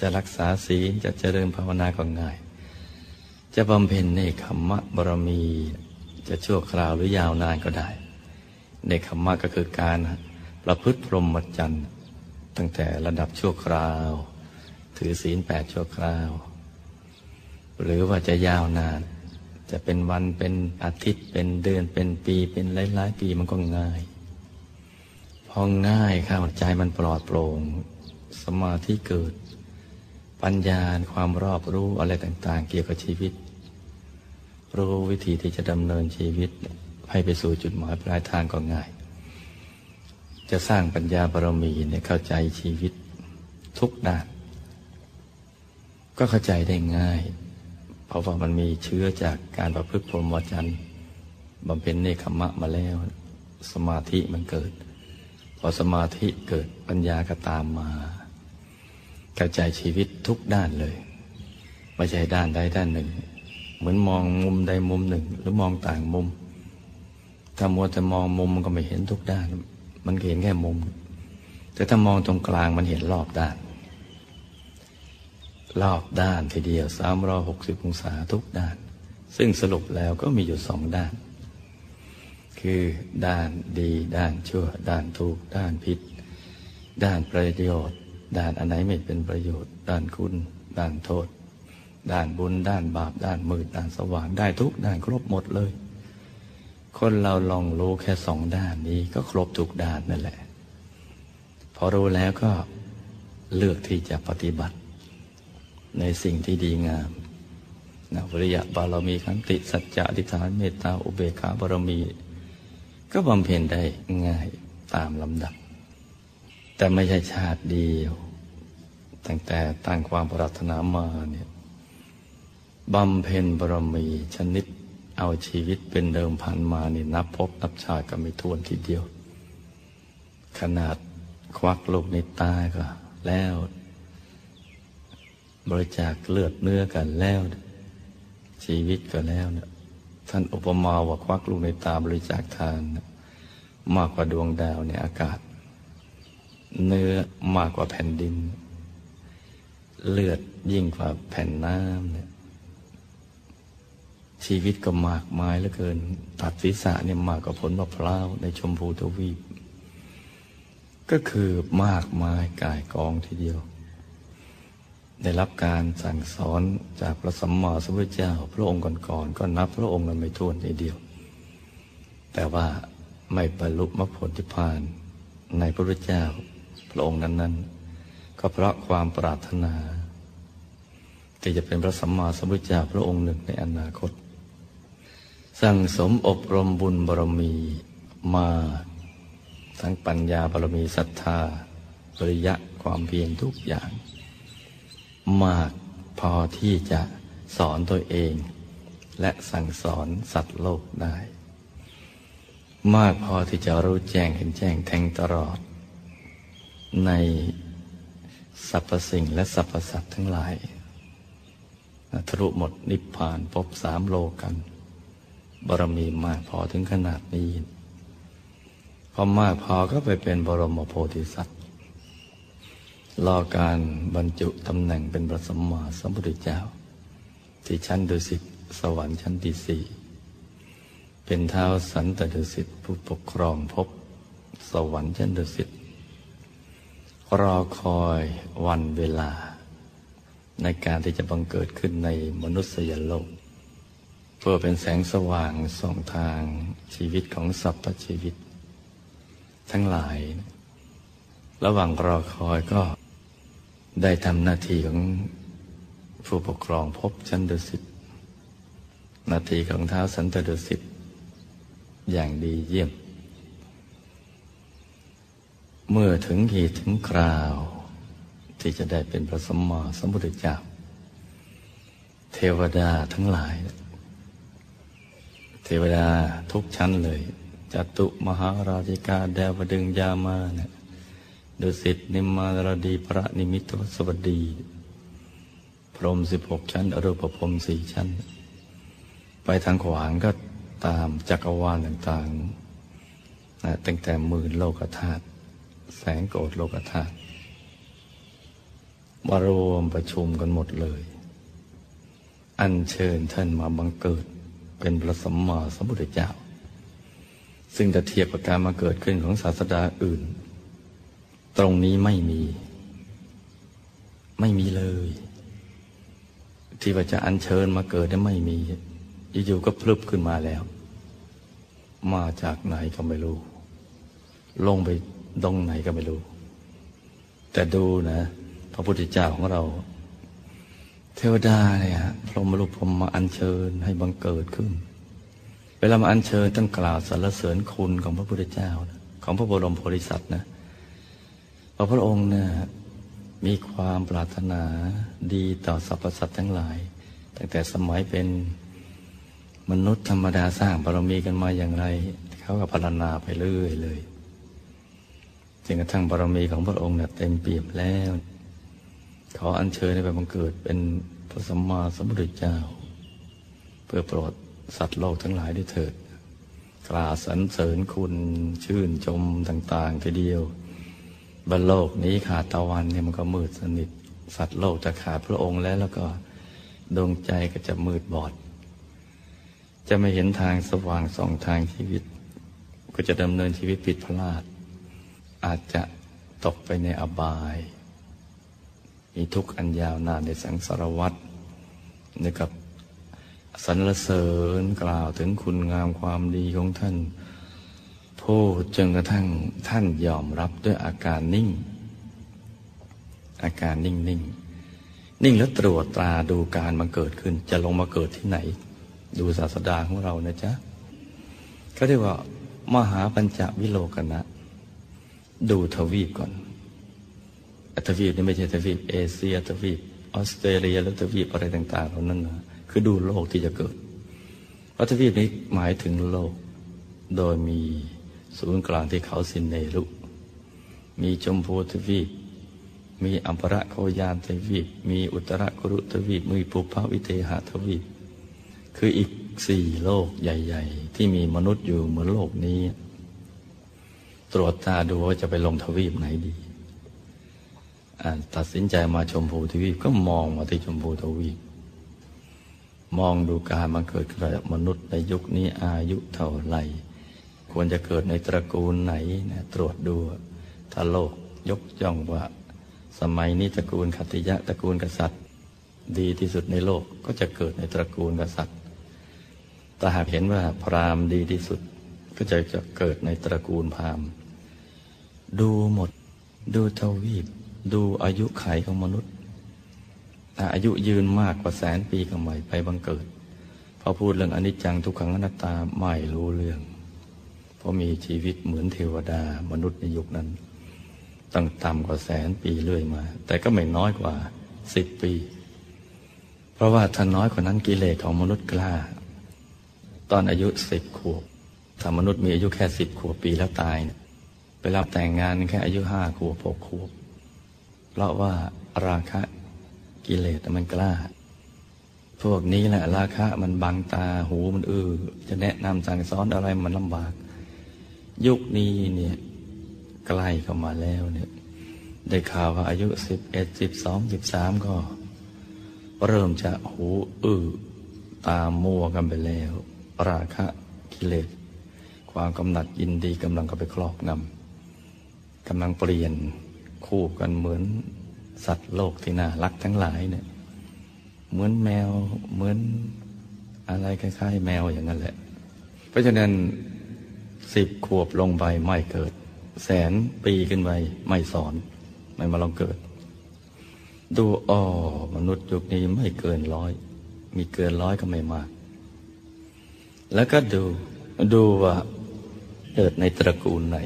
จะรักษาศีลจะเจริญภาวนาก็ง่าย จะบำเพ็ญในขมะบรมี จะชั่วคราวหรือยาวนานก็ได้ ในขมมะก็คือการประพฤติพรหมจรรย์ตั้งแต่ระดับชั่วคราว ถือศีลแปดชั่วคราว หรือว่าจะยาวนาน จะเป็นวันเป็นอาทิตย์เป็นเดือนเป็นปีเป็นหลายๆปีมันก็ง่าย พอง่ายข้าวใจมันปลอดโปร่ง สมาธิเกิด ปัญญาความรอบรู้อะไรต่างๆ เกี่ยวกับชีวิต รู้วิธีที่จะดำเนินชีวิตให้ไปสู่จุดหมายปลายทางก็ง่าย จะสร้างปัญญาบารมีเนี่ยเข้าใจชีวิตทุกด้าน ก็เข้าใจได้ง่าย เพราะว่ามันมีเชื้อจากการประพฤติพรหมจรรย์บำเพ็ญเนคขมะมาแล้ว สมาธิมันเกิด พอสมาธิเกิดปัญญาก็ตามมาเข้าใจชีวิตทุกด้านเลยไม่ใช่ด้านใดด้านหนึ่ง เหมือนมองมุมใดมุมหนึ่ง หรือมองต่างมุม ถ้ามัวแต่มองมุมมันก็ไม่เห็นทุกด้าน มันเห็นแค่มุม แต่ถ้ามองตรงกลางมันเห็นรอบด้าน รอบด้านทีเดียวสามร้อหกสิบองศาทุกด้าน ซึ่งสรุปแล้วก็มีอยู่สองด้าน คือด้านดีด้านชั่ว ด้านถูก ด้านผิด ด้านประโยชน์ ด้านอันไหนไม่เป็นประโยชน์ ด้านคุณ ด้านโทษ ด้านบุญ ด้านบาป ด้านมืด ด้านสว่าง ได้ทุกด้านครบหมดเลย คนเราลองรู้แค่สองด้านนี้ก็ครบทุกด้านนั่นแหละ พอรู้แล้วก็เลือกที่จะปฏิบัติ ในสิ่งที่ดีงามนะวิริยะบารมีขันติสัจจะอธิษฐานเมตตาอุเบกขาบารมี ก็บำเพ็ญได้ง่ายตามลำดับ แต่ไม่ใช่ชาติเดียว ตั้งแต่ตั้งความปรารถนามาเนี่ยบำเพ็ญบารมีชนิดเอาชีวิตเป็นเดิมพันมานี่นับพบนับชาติก็ไม่ทวนทีเดียว ขนาดควักลูกในตาก็แล้ว บริจาคเลือดเนื้อกันแล้ว ชีวิตก็แล้วเนี่ยท่านอุปมาว่าควักลูกในตาบริจาคทาน มากกว่าดวงดาวในอากาศ เนื้อมากกว่าแผ่นดิน เลือดยิ่งกว่าแผ่นน้ำเนี่ยชีวิตก็มากมายเหลือเกิน ตัดศีรษะเนี่ยมากกว่าผลมะพร้าวในชมพูทวีป ก็คือมากมายกายกองทีเดียว ได้รับการสั่งสอนจากพระสัมมาสัมพุทธเจ้า พระองค์ก่อนๆก็นับพระองค์กันไม่ถ้วนทีเดียว แต่ว่าไม่บรรลุมรรคผลที่ผ่านในพระพุทธเจ้าพระองค์นั้น ๆ ก็เพราะความปรารถนาที่จะเป็นพระสัมมาสัมพุทธเจ้าพระองค์หนึ่งในอนาคต สั่งสมอบรมบุญบารมีมาทั้งปัญญาบารมีศรัทธาปริยะความเพียรทุกอย่าง มากพอที่จะสอนตัวเอง และสั่งสอนสัตว์โลกได้ มากพอที่จะรู้แจ้งเห็นแจ้งแทงตลอด ในสรรพสิ่งและสรรพสัตว์ทั้งหลายทะลุหมดนิพพานพบสามโลกันบรมีมากพอถึงขนาดนี้พอมากพอก็ไปเป็นบรมโพธิสัตว์ รอการบรรจุตำแหน่งเป็นพระสัมมาสัมพุทธเจ้า ที่ชั้นดุสิตสวรรค์ชั้นที่สี่เป็นเท้าสันตดุสิตผู้ปกครองพบสวรรค์ชั้นดุสิตรอคอยวันเวลา ในการที่จะบังเกิดขึ้นในมนุษยโลก เพื่อเป็นแสงสว่างส่องทางชีวิตของสัพพชีวิต ทั้งหลาย ระหว่างรอคอยก็ ได้ทำหน้าที่ของผู้ปกครองพบชั้นดุสิตนาทีของเท้าสันตดุสิตอย่างดีเยี่ยม เมื่อถึงเหตุถึงคราว ที่จะได้เป็นพระสมมาสมุทธเจ้า เทวดาทั้งหลาย เทวดาทุกชั้นเลยจตุมหาราชิกาเดวดึงยามาเนี่ย ดุสิตนิมมารดีพระนิมิตวสวัสดี พรหมสิบหกชั้น อรูปพรมสี่ชั้น ไปทางขวางก็ตามจักรวาลต่างๆนะตั้งแต่หมื่นโลกธาตุแสงโกดโลกธาตุมารวมประชุมกันหมดเลย อัญเชิญท่านมาบังเกิดเป็นพระสัมมาสัมพุทธเจ้า ซึ่งจะเทียบกับการมาเกิดขึ้นของศาสดาอื่น ตรงนี้ไม่มี ไม่มีเลย ที่ว่าจะอัญเชิญมาเกิดนั้นไม่มีอยู่ๆก็พลึบขึ้นมาแล้ว มาจากไหนก็ไม่รู้ ลงไปตรงไหนก็ไม่รู้ แต่ดูนะ พระพุทธเจ้าของเรา เทวดาเนี่ยพรหมรูปพรหมมาอัญเชิญให้บังเกิดขึ้นเวลามาอัญเชิญต้องกล่าวสรรเสริญคุณของพระพุทธเจ้า ของพระบรมโพธิสัตว์นะ พระพระองค์เนี่ยมีความปรารถนาดีต่อสรรพสัตว์ทั้งหลาย ตั้งแต่สมัยเป็นมนุษย์ธรรมดาสร้างบารมีกันมาอย่างไร เขาก็พัฒนาไปเรื่อยเลยจนกระทั่งบารมีของพระองค์เนี่ยเต็มเปี่ยมแล้ว ขออัญเชิญให้ไปบังเกิดเป็นพระสัมมาสัมพุทธเจ้า เพื่อโปรดสัตว์โลกทั้งหลายด้วยเถิดกล่าวสรรเสริญคุณชื่นชมต่าง ๆ ทีเดียว บนโลกนี้ขาดตะวันเนี่ยมันก็มืดสนิท สัตว์โลกจะขาดพระองค์แล้วแล้วก็ดวงใจก็จะมืดบอด จะไม่เห็นทางสว่างสองทางชีวิต ก็จะดำเนินชีวิตผิดพลาด อาจจะตกไปในอบาย มีทุกข์อันยาวนานในสังสารวัฏนี่กับสรรเสริญกล่าวถึงคุณงามความดีของท่าน พูดจนกระทั่งท่านยอมรับด้วยอาการนิ่ง อาการนิ่งนิ่งนิ่งแล้วตรวจตราดูการมาเกิดขึ้น จะลงมาเกิดที่ไหน ดูศาสดาของเรานะจ๊ะเขาเรียกว่ามหาปัญจวิโลกนะ ดูทวีปก่อนทวีปนี่ไม่ใช่ทวีปเอเชียทวีปออสเตรเลียแล้วทวีปอะไรต่างๆเหล่านั้นนะคือดูโลกที่จะเกิดเพราะทวีปนี้หมายถึงโลก โดยมี ศูนย์กลางที่เขาสินเนรุ มีชมพูทวีป มีอัมปะโคยานทวีป มีอุตรกุรุทวีป มีปุพพวิเทหทวีป คืออีกสี่โลกใหญ่ ๆ ที่มีมนุษย์อยู่เหมือนโลกนี้ ตรวจตาดูว่าจะไปลงทวีปไหนดี ตัดสินใจมาชมพูทวีปก็มองมาที่ชมพูทวีปมองดูการมาเกิดขึ้นมนุษย์ในยุคนี้อายุเท่าไหร่ ควรจะเกิดในตระกูลไหนนะตรวจดูถ้าโลกยกย่องว่า สมัยนี้ตระกูลขัติยะตระกูลกษัตริย์ ดีที่สุดในโลกก็จะเกิดในตระกูลกษัตริย์ถ้าหากเห็นว่าพราหมณ์ดีที่สุดก็จะจะเกิดในตระกูลพราหมณ์ ดูหมด ดูทวีป ดูอายุไขของมนุษย์อายุยืนมากกว่าแสนปีก็ไม่ไปบังเกิด พอพูดเรื่องอนิจจังทุกขังอนัตตาไม่รู้เรื่อง เพราะมีชีวิตเหมือนเทวดามนุษย์ในยุคนั้นตั้งต่ำกว่าแสนปีเรื่อยมา แต่ก็ไม่น้อยกว่าสิบปี เพราะว่าถ้าน้อยกว่านั้นกิเลสของมนุษย์กล้า ตอนอายุสิบขวบถ้ามนุษย์มีอายุแค่สิบขวบปีแล้วตายเนี่ยไปรับแต่งงานแค่อายุห้าขวบหกขวบ เพราะว่าราคะกิเลสมันกล้า พวกนี้แหละราคะมันบังตาหูมันอื้อจะแนะนำสั่งสอนอะไรมันลำบาก ยุคนี้เนี่ยใกล้เข้ามาแล้วเนี่ยได้ข่าวว่าอายุสิบเอ็ดสิบสองสิบสามก็ เริ่มจะหูอื้อตามัวกันไปแล้ว ราคะกิเลสความกำหนัดยินดีกำลังก็ไปครอบงำกำลังเปลี่ยนคู่กันเหมือนสัตว์โลกที่น่ารักทั้งหลายเนี่ย เหมือนแมวเหมือนอะไรคล้ายๆแมวอย่างนั้นแหละ เพราะฉะนั้น สิบขวบลงไปไม่เกิด แสนปีขึ้นไปไม่สอน ไม่มาลองเกิด ดูอ๋อมนุษย์ยุคนี้ไม่เกินร้อย มีเกินร้อยก็ไม่มาก แล้วก็ดูดูว่าเกิดในตระกูลไหน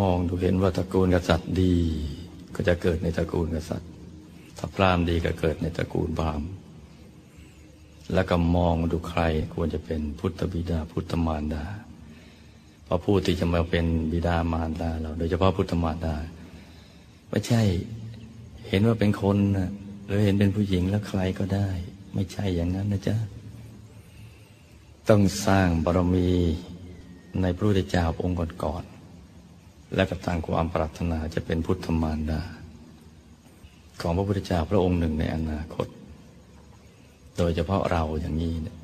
มองดูเห็นว่าตระกูลกษัตริย์ดี ก็จะเกิดในตระกูลกษัตริย์ถ้าพราหมณ์ดีก็เกิดในตระกูลพราหมณ์ แล้วก็มองดูใครควรจะเป็นพุทธบิดาพุทธมารดา เพราะผู้ที่จะมาเป็นบิดามารดาเรา โดยเฉพาะพุทธมารดา ไม่ใช่เห็นว่าเป็นคนนะหรือเห็นเป็นผู้หญิงแล้วใครก็ได้ ไม่ใช่อย่างนั้นนะจ๊ะ ต้องสร้างบารมีในพระพุทธเจ้าองค์ก่อนๆและก็ตั้งความปรารถนาจะเป็นพุทธมารดา ของพระพุทธเจ้าพระองค์หนึ่งในอนาคต โดยเฉพาะเราอย่างนี้เนี่ย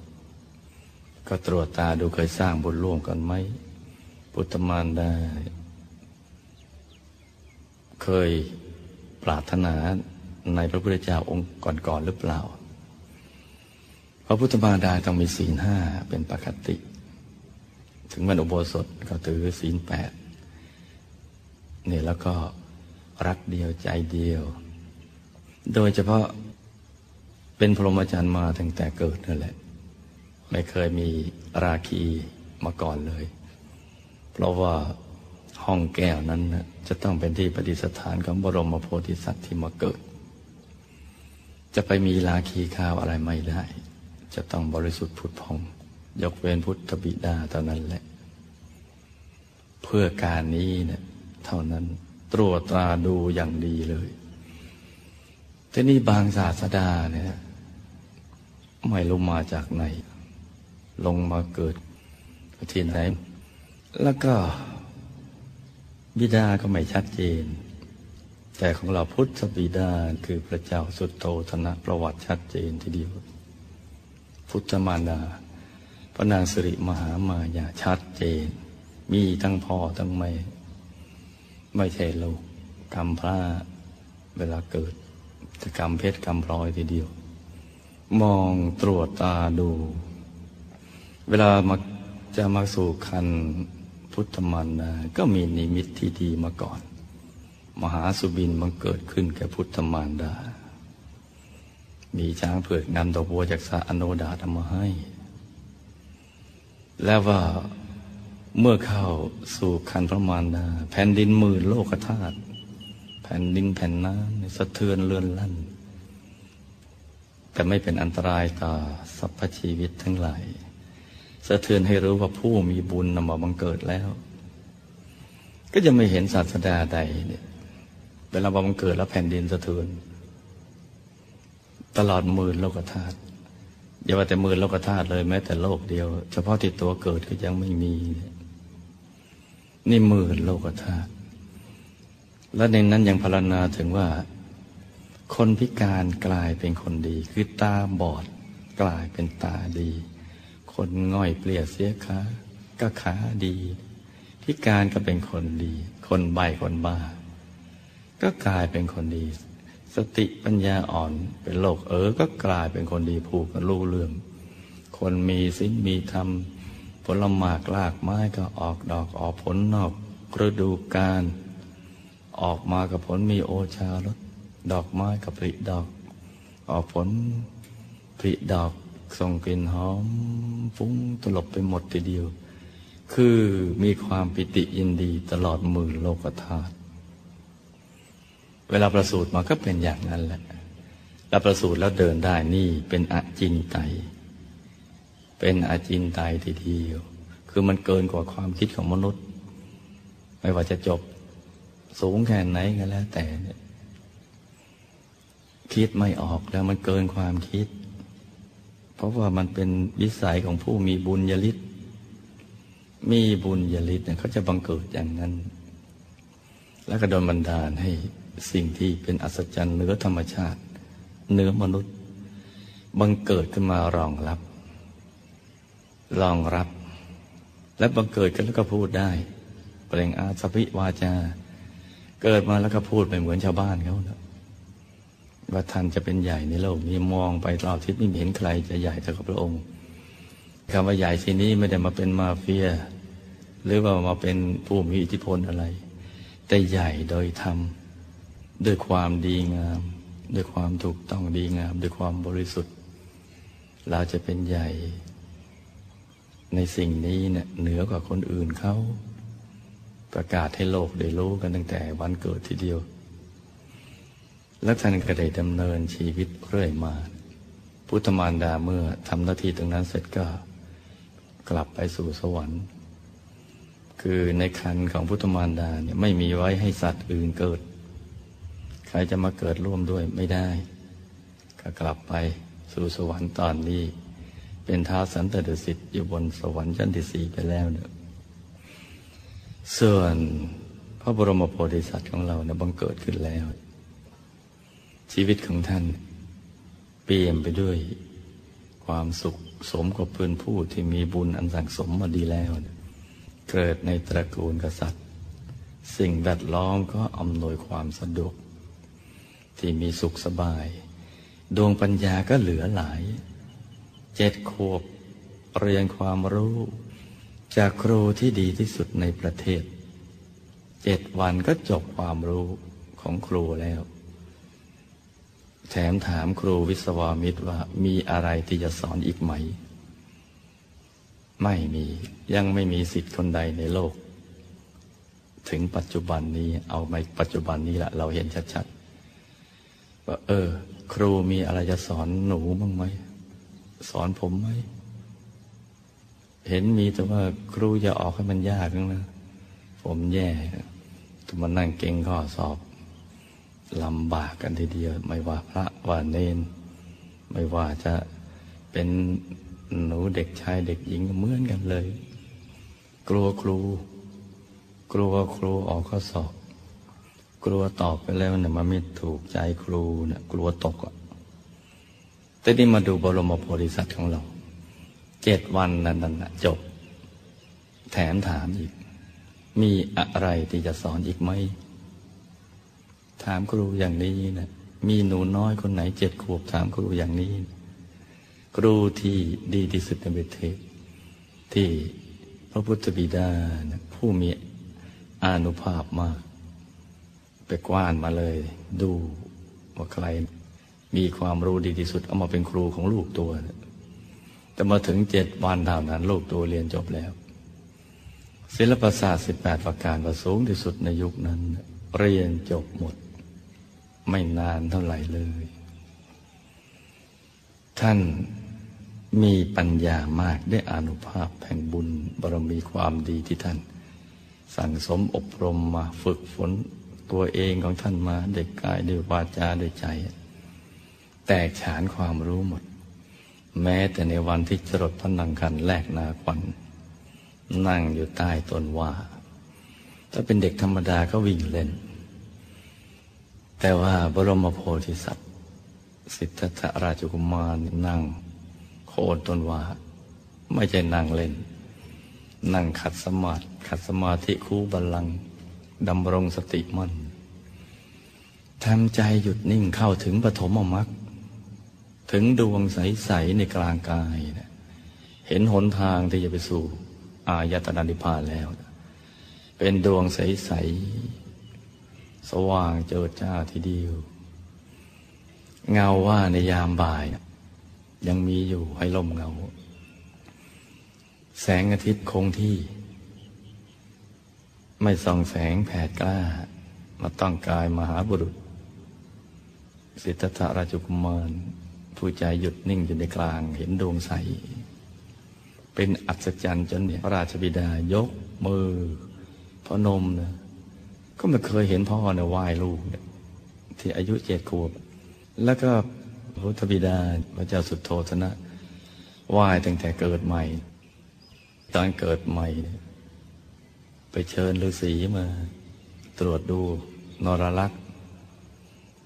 ก็ตรวจตาดูเคยสร้างบุญร่วมกันไหมพุทธมารไดาเคยปรารถนาในพระพุทธเจ้าองค์ก่อนๆหรือเปล่า พระพุทธมารดาต้องมีศีลห้าเป็นปกติ ถึงวันอุโบสถก็ถือศีลแปดเนี่ยแล้วก็รักเดียวใจเดียว โดยเฉพาะ เป็นพรหมจรรย์มาตั้งแต่เกิดนั่นแหละ ไม่เคยมีราคีมาก่อนเลย เพราะว่าห้องแก้วนั้นจะต้องเป็นที่ปฏิสถานของบรมโพธิสัตว์ที่มาเกิด จะไปมีราคีข้าวอะไรไม่ได้ จะต้องบริสุทธิ์ผุดพอง ยกเว้นพุทธบิดาเท่านั้นแหละ เพื่อการนี้เนี่ยเท่านั้นตรวจตราดูอย่างดีเลยทีนี้บางศาสดาเนี่ย ไม่ลงมาจากไหน ลงมาเกิดที่ไหน แล้วก็ บิดาก็ไม่ชัดเจน แต่ของเราพุทธบิดาคือพระเจ้าสุดโตธนะประวัติชัดเจนทีเดียว พุทธมารดา พระนางสิริมหามายาชัดเจน มีทั้งพ่อทั้งแม่ ไม่ใช่ลูกกรรมพระเวลาเกิดแต่กรรมเพชรกรรมพลอยทีเดียว มองตรวจตาดู เวลามาจะมาสู่คันพุทธมารดาก็มีนิมิตที่ดีมาก่อน มหาสุบินมันเกิดขึ้นแก่พุทธมารดา มีช้างเผือกนำดอกบัวจากสาอโนดาตมาให้ แล้วว่าเมื่อเข้าสู่คันพระมารดาแผ่นดินมือโลกธาตุแผ่นดินแผ่นน้ำสะเทือนเลื่อนลั่น แต่ไม่เป็นอันตรายต่อสรรพชีวิตทั้งหลายสะเทือนให้รู้ว่าผู้มีบุญนำมาบังเกิดแล้ว ก็จะไม่เห็นศาสดาใดเนี่ยเวลาบังเกิดแล้วแผ่นดินสะเทือน ตลอดหมื่นโลกธาตุอย่าว่าแต่หมื่นโลกธาตุเลยแม้แต่โลกเดียว เฉพาะที่ตัวเกิดก็ยังไม่มี นี่หมื่นโลกธาตุและในนั้นยังพรรณนาถึงว่า คนพิการกลายเป็นคนดี คือตาบอดกลายเป็นตาดี คนง่อยเปลี่ยเสียขาก็ขาดี พิการก็เป็นคนดี คนใบคนบ้า ก็กลายเป็นคนดี สติปัญญาอ่อนเป็นโลกเออ ก็กลายเป็นคนดีผูกกันรู้เรื่อง คนมีศีลมีธรรมผลหมากลากไม้ก็ออกดอกออกผลนอกฤดูกาลออกมากับผลมีโอชารส ดอกไม้กับผลิดอก ออกผลผลิดอกส่งกลิ่นหอมฟุ้งตลบไปหมดทีเดียว คือมีความปิติยินดีตลอดมือโลกธาตุเวลาประสูติมาก็เป็นอย่างนั้นแหละเราประสูติแล้วเดินได้นี่เป็นอจินไต เป็นอจินไตทีเดียว คือมันเกินกว่าความคิดของมนุษย์ ไม่ว่าจะจบสูงแค่ไหนก็แล้วแต่เนี่ย คิดไม่ออกแล้วมันเกินความคิด เพราะว่ามันเป็นวิสัยของผู้มีบุญญาลิศมีบุญญาลิศเนี่ยเขาจะบังเกิดอย่างนั้น แล้วก็โดนบันดาลให้สิ่งที่เป็นอัศจรรย์เหนือธรรมชาติเหนือมนุษย์ บังเกิดขึ้นมารองรับ รองรับ และบังเกิดกันแล้วก็พูดได้ เปล่งอาสพิวาจา เกิดมาแล้วก็พูดไปเหมือนชาวบ้านเขานะว่ ว่าท่านจะเป็นใหญ่ในโลกนี้มองไปรอบทิศไม่เห็นใครจะใหญ่เท่ากับพระองค์คำว่าใหญ่ทีนี้ไม่ได้มาเป็นมาเฟีย หรือว่ามาเป็นผู้มีอิทธิพลอะไร แต่ใหญ่โดยธรรมด้วยความดีงาม ด้วยความถูกต้องดีงาม ด้วยความบริสุทธิ์ เราจะเป็นใหญ่ในสิ่งนี้เนี่ยเหนือกว่าคนอื่นเขาประกาศให้โลกได้รู้กันตั้งแต่วันเกิดทีเดียว แล้วท่านก็ได้ดำเนินชีวิตเรื่อยมา พุทธมารดาเมื่อทำหน้าที่ตรงนั้นเสร็จก็กลับไปสู่สวรรค์ คือในคันของพุทธมารดาเนี่ยไม่มีไว้ให้สัตว์อื่นเกิด ใครจะมาเกิดร่วมด้วยไม่ได้ ก็กลับไปสู่สวรรค์ตอนนี้ เป็นท้าสันตเดสิทธิ์อยู่บนสวรรค์ชั้นที่สี่ไปแล้วเนี่ยส่วนพระบรมโพธิสัตว์ของเราเนี่ยบังเกิดขึ้นแล้ว ชีวิตของท่าน เปลี่ยนไปด้วยความสุขสมกับเพื่อนผู้ที่มีบุญอันสั่งสมมาดีแล้ว เกิดในตระกูลกษัตริย์ สิ่งแวดล้อมก็อำนวยความสะดวก ที่มีสุขสบาย ดวงปัญญาก็เหลือหลาย เจ็ดขวบเรียนความรู้ จากครูที่ดีที่สุดในประเทศ เจ็ดวันก็จบความรู้ของครูแล้ว แถมถามครูวิศวามิตรว่ามีอะไรที่จะสอนอีกไหม ไม่มียังไม่มีสิทธิ์คนใดในโลก ถึงปัจจุบันนี้เอาไปปัจจุบันนี้แหละเราเห็นชัดๆว่าเออ ครูมีอะไรจะสอนหนูบ้างไหม สอนผมไหม เห็นมีแต่ว่าครูจะออกให้มันยากนะผมแย่ทุกมานั่งเก่งข้อสอบ ลำบากกันทีเดียว ไม่ว่าพระว่าเนน ไม่ว่าจะเป็นหนูเด็กชายเด็กหญิงเหมือนกันเลย กลัวครู กลัวครูออกข้อสอบ กลัวตอบไปแล้วเนี่ยมันไม่ถูกใจครูเนี่ยกลัวตกอะแต่นี่มาดูบรมโพธิสัตว์ของเรา เจ็ดวันนั้นนะจบ แถมถามอีก มีอะไรที่จะสอนอีกไหม ถามครูอย่างนี้นะมีหนูน้อยคนไหนเจ็ดขวบถามครูอย่างนี้ครูที่ดีที่สุดในประเทศที่พระพุทธบิดานะผู้มีอานุภาพมาก ไปกว้านมาเลย ดูว่าใคร มีความรู้ดีที่สุด เอามาเป็นครูของลูกตัวนะแต่มาถึงเจ็ดวันเท่านั้นลูกตัวเรียนจบแล้วศิลปศาสตร์สิบแปดประการประสูงที่สุดในยุคนั้น เรียนจบหมด ไม่นานเท่าไหร่เลย ท่านมีปัญญามากได้อานุภาพแห่งบุญบารมีความดีที่ท่าน สั่งสมอบรมมาฝึกฝนตัวเองของท่านมาเด็กกายด้วยวาจาด้วยใจ แตกฉานความรู้หมด แม้แต่ในวันที่จรดพระนังคันแลกนาควันนั่งอยู่ใต้ต้นว่า ถ้าเป็นเด็กธรรมดาก็วิ่งเล่น แต่ว่าบรมโพธิสัตว์ สิทธัตถราชกุมารนั่ง โคนต้นว่า ไม่ใช่นั่งเล่น นั่งขัดสมาธิขัดสมาธิคู่บัลลังดำรงสติมั่นทำใจหยุดนิ่งเข้าถึงปฐมมรรคถึงดวงใส ๆ ในกลางกายนะเห็นหนทางที่จะไปสู่ อายตนะนิพพานแล้ว เป็นดวงใส ๆ สว่างเจิดจ้าทีเดียว เงาว่าในยามบ่าย ยังมีอยู่ให้ลมเงา แสงอาทิตย์คงที่ ไม่ส่องแสงแผดกล้า มาต้องกายมหาบุรุษ สิทธัตถราชกุมารผู้ใจหยุดนิ่งอยู่ในกลางเห็นดวงใส เป็นอัศจรรย์จนเนี่ยพระราชบิดายกมือพระนมนะ ก็ไม่เคยเห็นพ่อเนี่ยไหว้ลูกเนี่ยที่อายุเจ็ดขวบ แล้วก็พระพุทธบิดาพระเจ้าสุดโทธนะไหว้ตั้งแต่เกิดใหม่ ตอนเกิดใหม่ ไปเชิญฤาษีมา ตรวจดูนรลักษ์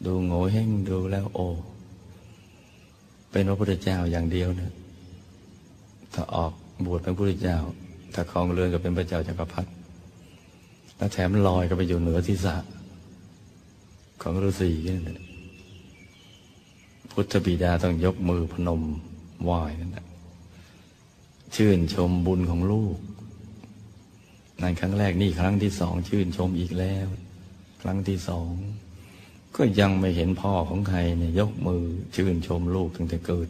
ดูโง่เฮงดูแล้วโอ้เป็นพระพุทธเจ้าอย่างเดียวนะถ้าออกบวชเป็นพระพุทธเจ้า ถ้าครองเรือนก็เป็นพระเจ้าจักรพรรดิ แล้วแถมลอยก็ไปอยู่เหนือที่สะของฤาษีนั่นพุทธบิดาต้องยกมือพนมไหว้นั่นแหละชื่นชมบุญของลูก นั่นครั้งแรกนี่ครั้งที่สองชื่นชมอีกแล้ว ครั้งที่สอง ก็ยังไม่เห็นพ่อของใครเนี่ยยกมือชื่นชมลูกตั้งแต่เกิด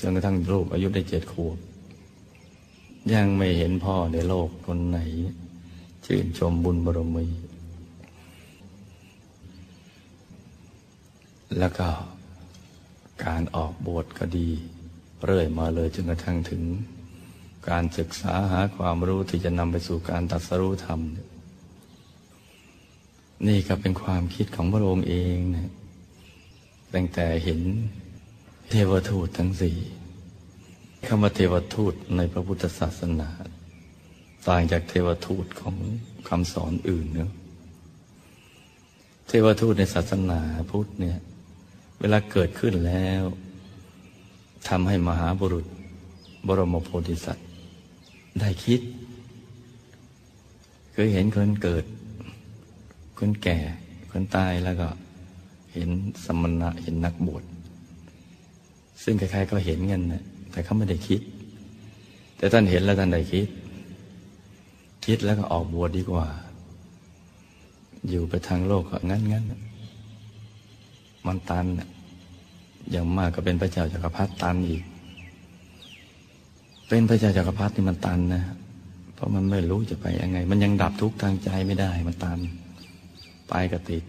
จนกระทั่งลูกอายุได้เจ็ดขวบ ยังไม่เห็นพ่อในโลกคนไหน ชื่นชมบุญบารมี แล้วก็การออกบวชก็ดี เรื่อยมาเลยจนกระทั่งถึง การศึกษาหาความรู้ที่จะนำไปสู่การตัดสรู้ธรรม นี่ก็เป็นความคิดของพระองค์เองนะตั้งแต่เห็นเทวทูตทั้งสี่คำว่าเทวทูตในพระพุทธศาสนา ต่างจากเทวทูตของคำสอนอื่นเนะเทวทูตในศาสนาพุทธเนี่ย เวลาเกิดขึ้นแล้วทำให้มหาบุรุษ บรมโพธิสัตว์ ได้คิดเคยเห็นคนเกิด คนแก่ คนตายแล้วก็เห็นสมณะเห็นนักบวชซึ่งใครๆก็เห็นกันนะแต่เขาไม่ได้คิด แต่ท่านเห็นแล้วท่านได้คิด คิดแล้วก็ออกบวชดีกว่า อยู่ไปทางโลกก็งั้นงั้นมันตันอย่างมากก็เป็นพระเจ้าจักรพรรดิตันอีก เป็นพระเจ้าจักรพรรดินี่มันตันนะเพราะมันไม่รู้จะไปยังไง มันยังดับทุกข์ทางใจไม่ได้ มันตันไปก็ติด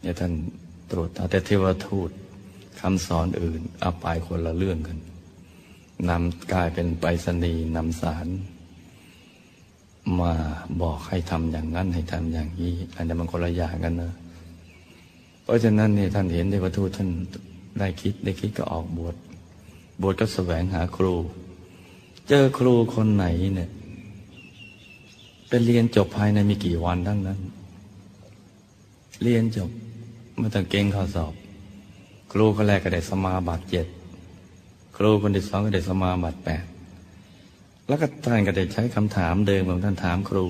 เนี่ยท่านตรวจแต่เทวทูตคำสอนอื่นเอาไปคนละเรื่องกันนำกลายเป็นไปรษณีย์นำสาร มาบอกให้ทำอย่างนั้นให้ทำอย่างนี้อันนี้มันคนละอย่างกันนะเพราะฉะนั้นเนี่ยท่านเห็นในวัตถุท่านได้คิดได้คิดก็ออกบวชบวชก็แสวงหาครู เจอครูคนไหนเนี่ยเป็นเรียนจบภายในมีกี่วันทั้งนั้น เรียนจบไม่ต้องเก่งข้อสอบ ครูคนแรกก็ได้สมาบัติเจ็ดครูคนที่สองก็ได้สมาบัติแปด แล้วก็ท่านก็ได้ใช้คำถามเดิมของท่านถามครู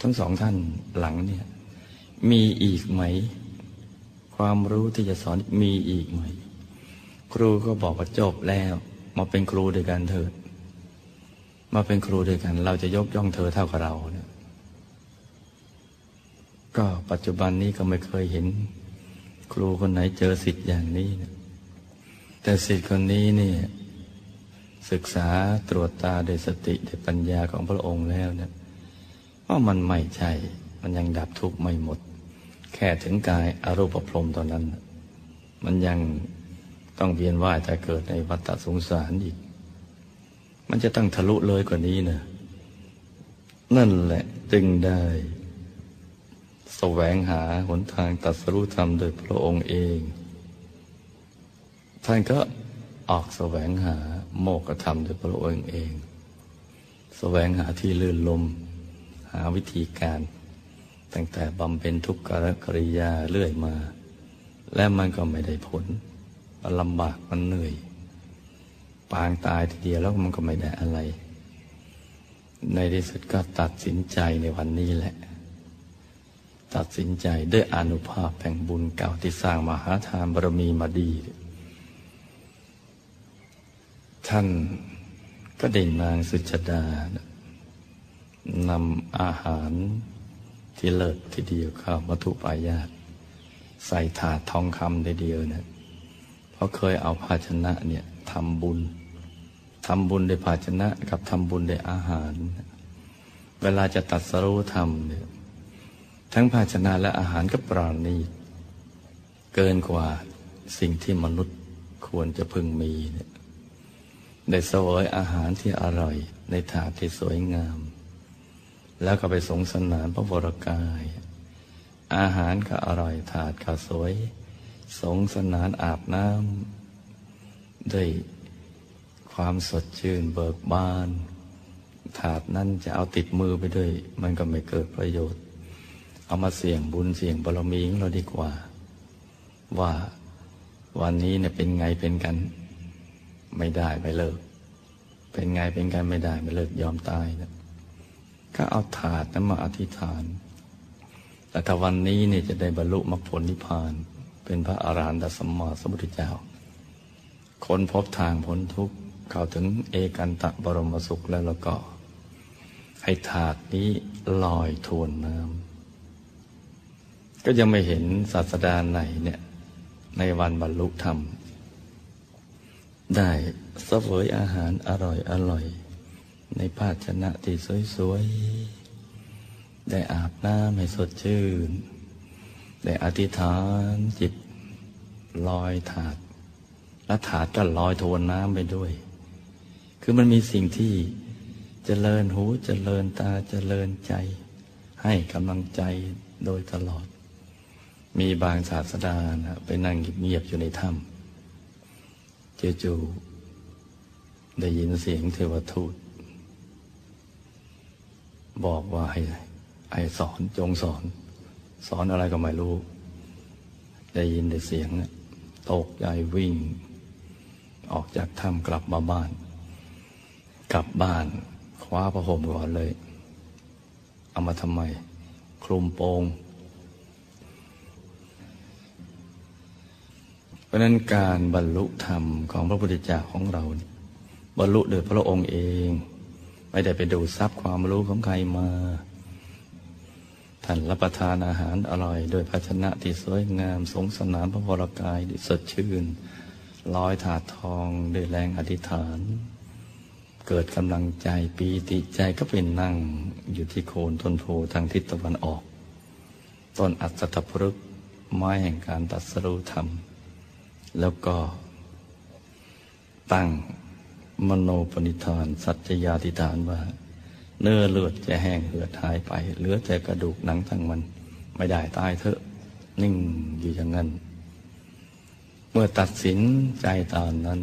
ทั้งสองท่านหลังเนี่ย มีอีกไหม ความรู้ที่จะสอนมีอีกไหม ครูก็บอกว่าจบแล้ว มาเป็นครูด้วยกันเถิด มาเป็นครูด้วยกัน เราจะยกย่องเธอเท่ากับเราเนี่ยก็ปัจจุบันนี้ก็ไม่เคยเห็น ครูคนไหนเจอสิทธิ์อย่างนี้นะแต่สิทธิ์คนนี้เนี่ย ศึกษาตรวจตาโดยสติโดยปัญญาของพระองค์แล้วเนี่ยว่ามันไม่ใช่ มันยังดับทุกข์ไม่หมด แค่ถึงกายอารูปพรมตอนนั้น มันยังต้องเวียนว่ายแต่เกิดในวัฏสงสารอีก มันจะต้องทะลุเลยกว่านี้นะนั่นแหละจึงได้แสวงหาหนทางตัดสรุธรรมโดยพระองค์เอง ท่านก็ออกแสวงหา โมกธรรมโดยพระองค์เองแสวงหาที่ลื่นลม หาวิธีการ ตั้งแต่บำเพ็ญทุกขกริยาเรื่อยมา และมันก็ไม่ได้ผลมันลำบากมันเหนื่อย ปางตายทีเดียวแล้วมันก็ไม่ได้อะไร ในที่สุดก็ตัดสินใจในวันนี้แหละ ตัดสินใจด้วยอนุภาพแห่งบุญเก่าที่สร้างมหาทานบารมีมาดี ท่านก็เด่นนางสุจดานำอาหารที่เลิศทีเดียวข้าวมัทุปายาตใส่ถาดทองคำทีเดียวนะเพราะเคยเอาภาชนะเนี่ยทำบุญทำบุญด้วยภาชนะกับทำบุญด้วยอาหาร เวลาจะตัดสรู้ธรรมเนี่ยทั้งภาชนะและอาหารก็ปราณีเกินกว่าสิ่งที่มนุษย์ควรจะพึงมีเนี่ย ได้สวยอาหารที่อร่อยในถาดที่สวยงาม แล้วก็ไปสงสนานพระวรกาย อาหารก็อร่อยถาดก็สวย สงสนานอาบน้ำด้วยความสดชื่นเบิกบาน ถาดนั้นจะเอาติดมือไปด้วย มันก็ไม่เกิดประโยชน์ เอามาเสี่ยงบุญเสี่ยงบารมีของเราดีกว่า ว่าวันนี้เนี่ยเป็นไงเป็นกัน ไม่ได้ไม่เลิก เป็นไงเป็นกันไม่ได้ไม่เลิกยอมตายนะก็เอาถาดนั้นมาอธิษฐาน แต่ถ้าวันนี้เนี่ยจะได้บรรลุมรรคผลนิพพาน เป็นพระอาหารหันตสัมมาสมุทธเจ้า คนพบทางพ้นทุกข์เข้าถึงเอกันตะบรมสุขแล้วแล้วก็ ให้ถาดนี้ลอยทวนน้ำก็ยังไม่เห็นศาสดาไหนเนี่ยในวันบรรลุธรรม ได้เสวยอาหารอร่อยอร่อย ในภาชนะที่สวยๆ ได้อาบน้ำให้สดชื่น ได้อธิษฐานจิตลอยถาด และถาดก็ลอยทวนน้ำไปด้วย คือมันมีสิ่งที่จเจริญหูจเจริญตาจเจริญใจ ให้กำลังใจโดยตลอด มีบางศาสดานะไปนั่งเงียบอยู่ในถ้ำ จจูได้ยินเสียงเทวทูต บอกว่าให้ให้สอนจงสอน สอนอะไรก็ไม่รู้ ได้ยินแต่เสียงตกใจวิ่ง ออกจากถ้ำกลับมาบ้าน กลับบ้านคว้าผ้าห่มก่อนเลย เอามาทำไม คลุมโปง เพราะนั้นการบรรลุธรรมของพระพุทธเจ้าของเรา บรรลุโดยพระองค์เอง ไม่ได้ไปดูทรัพย์ความรู้ของใครมาท่านรับประทานอาหารอร่อยโดยภาชนะที่สวยงามสงสนานพระวรกายสดชื่นลอยถาดทองด้วยแรงอธิษฐาน เกิดกำลังใจปีติใจก็เป็นนั่งอยู่ที่โคนต้นโพทางทิศตะวันออก ต้นอัศทพฤกษ์ไม้แห่งการตัดสรุธรรม แล้วก็ตั้งมโนปณิธาน สัจยาธิฐานว่า เนื้อเลือดจะแห้งเหือดหายไป เหลือแต่กระดูกหนังทั้งมัน ไม่ได้ตายเถอะ นิ่งอยู่อย่างนั้น เมื่อตัดสินใจตอนนั้น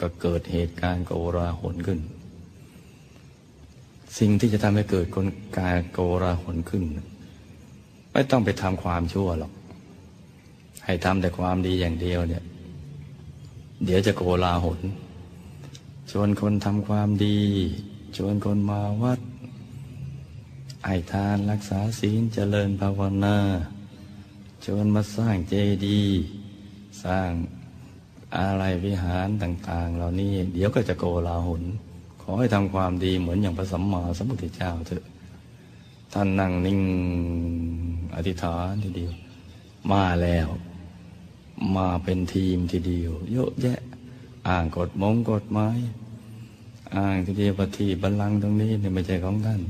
ก็เกิดเหตุการณ์โกราหนขึ้น สิ่งที่จะทำให้เกิดคนการโกราหนขึ้น ไม่ต้องไปทำความชั่วหรอก ให้ทำแต่ความดีอย่างเดียวเนี่ย เดี๋ยวจะโกราหนชวนคนทำความดี ชวนคนมาวัดไอทานรักษาศีลเจริญภาวนาชวนมาสร้างเจดีย์สร้างอะไรวิหารต่าง ๆ เหล่านี้ เดี๋ยวก็จะโกลาหนขอให้ทำความดีเหมือนอย่างพระสัมมาสัมพุทธเจ้าเถอะ ท่านนั่งนิ่งอธิษฐานทีเดียว มาแล้ว มาเป็นทีมทีเดียว เยอะแยะ อ่างกฎมงกฎหมายอ่างทีเดียวปฏิบัลลังตรงนี้เนี่ยไม่ใช่ของท่าน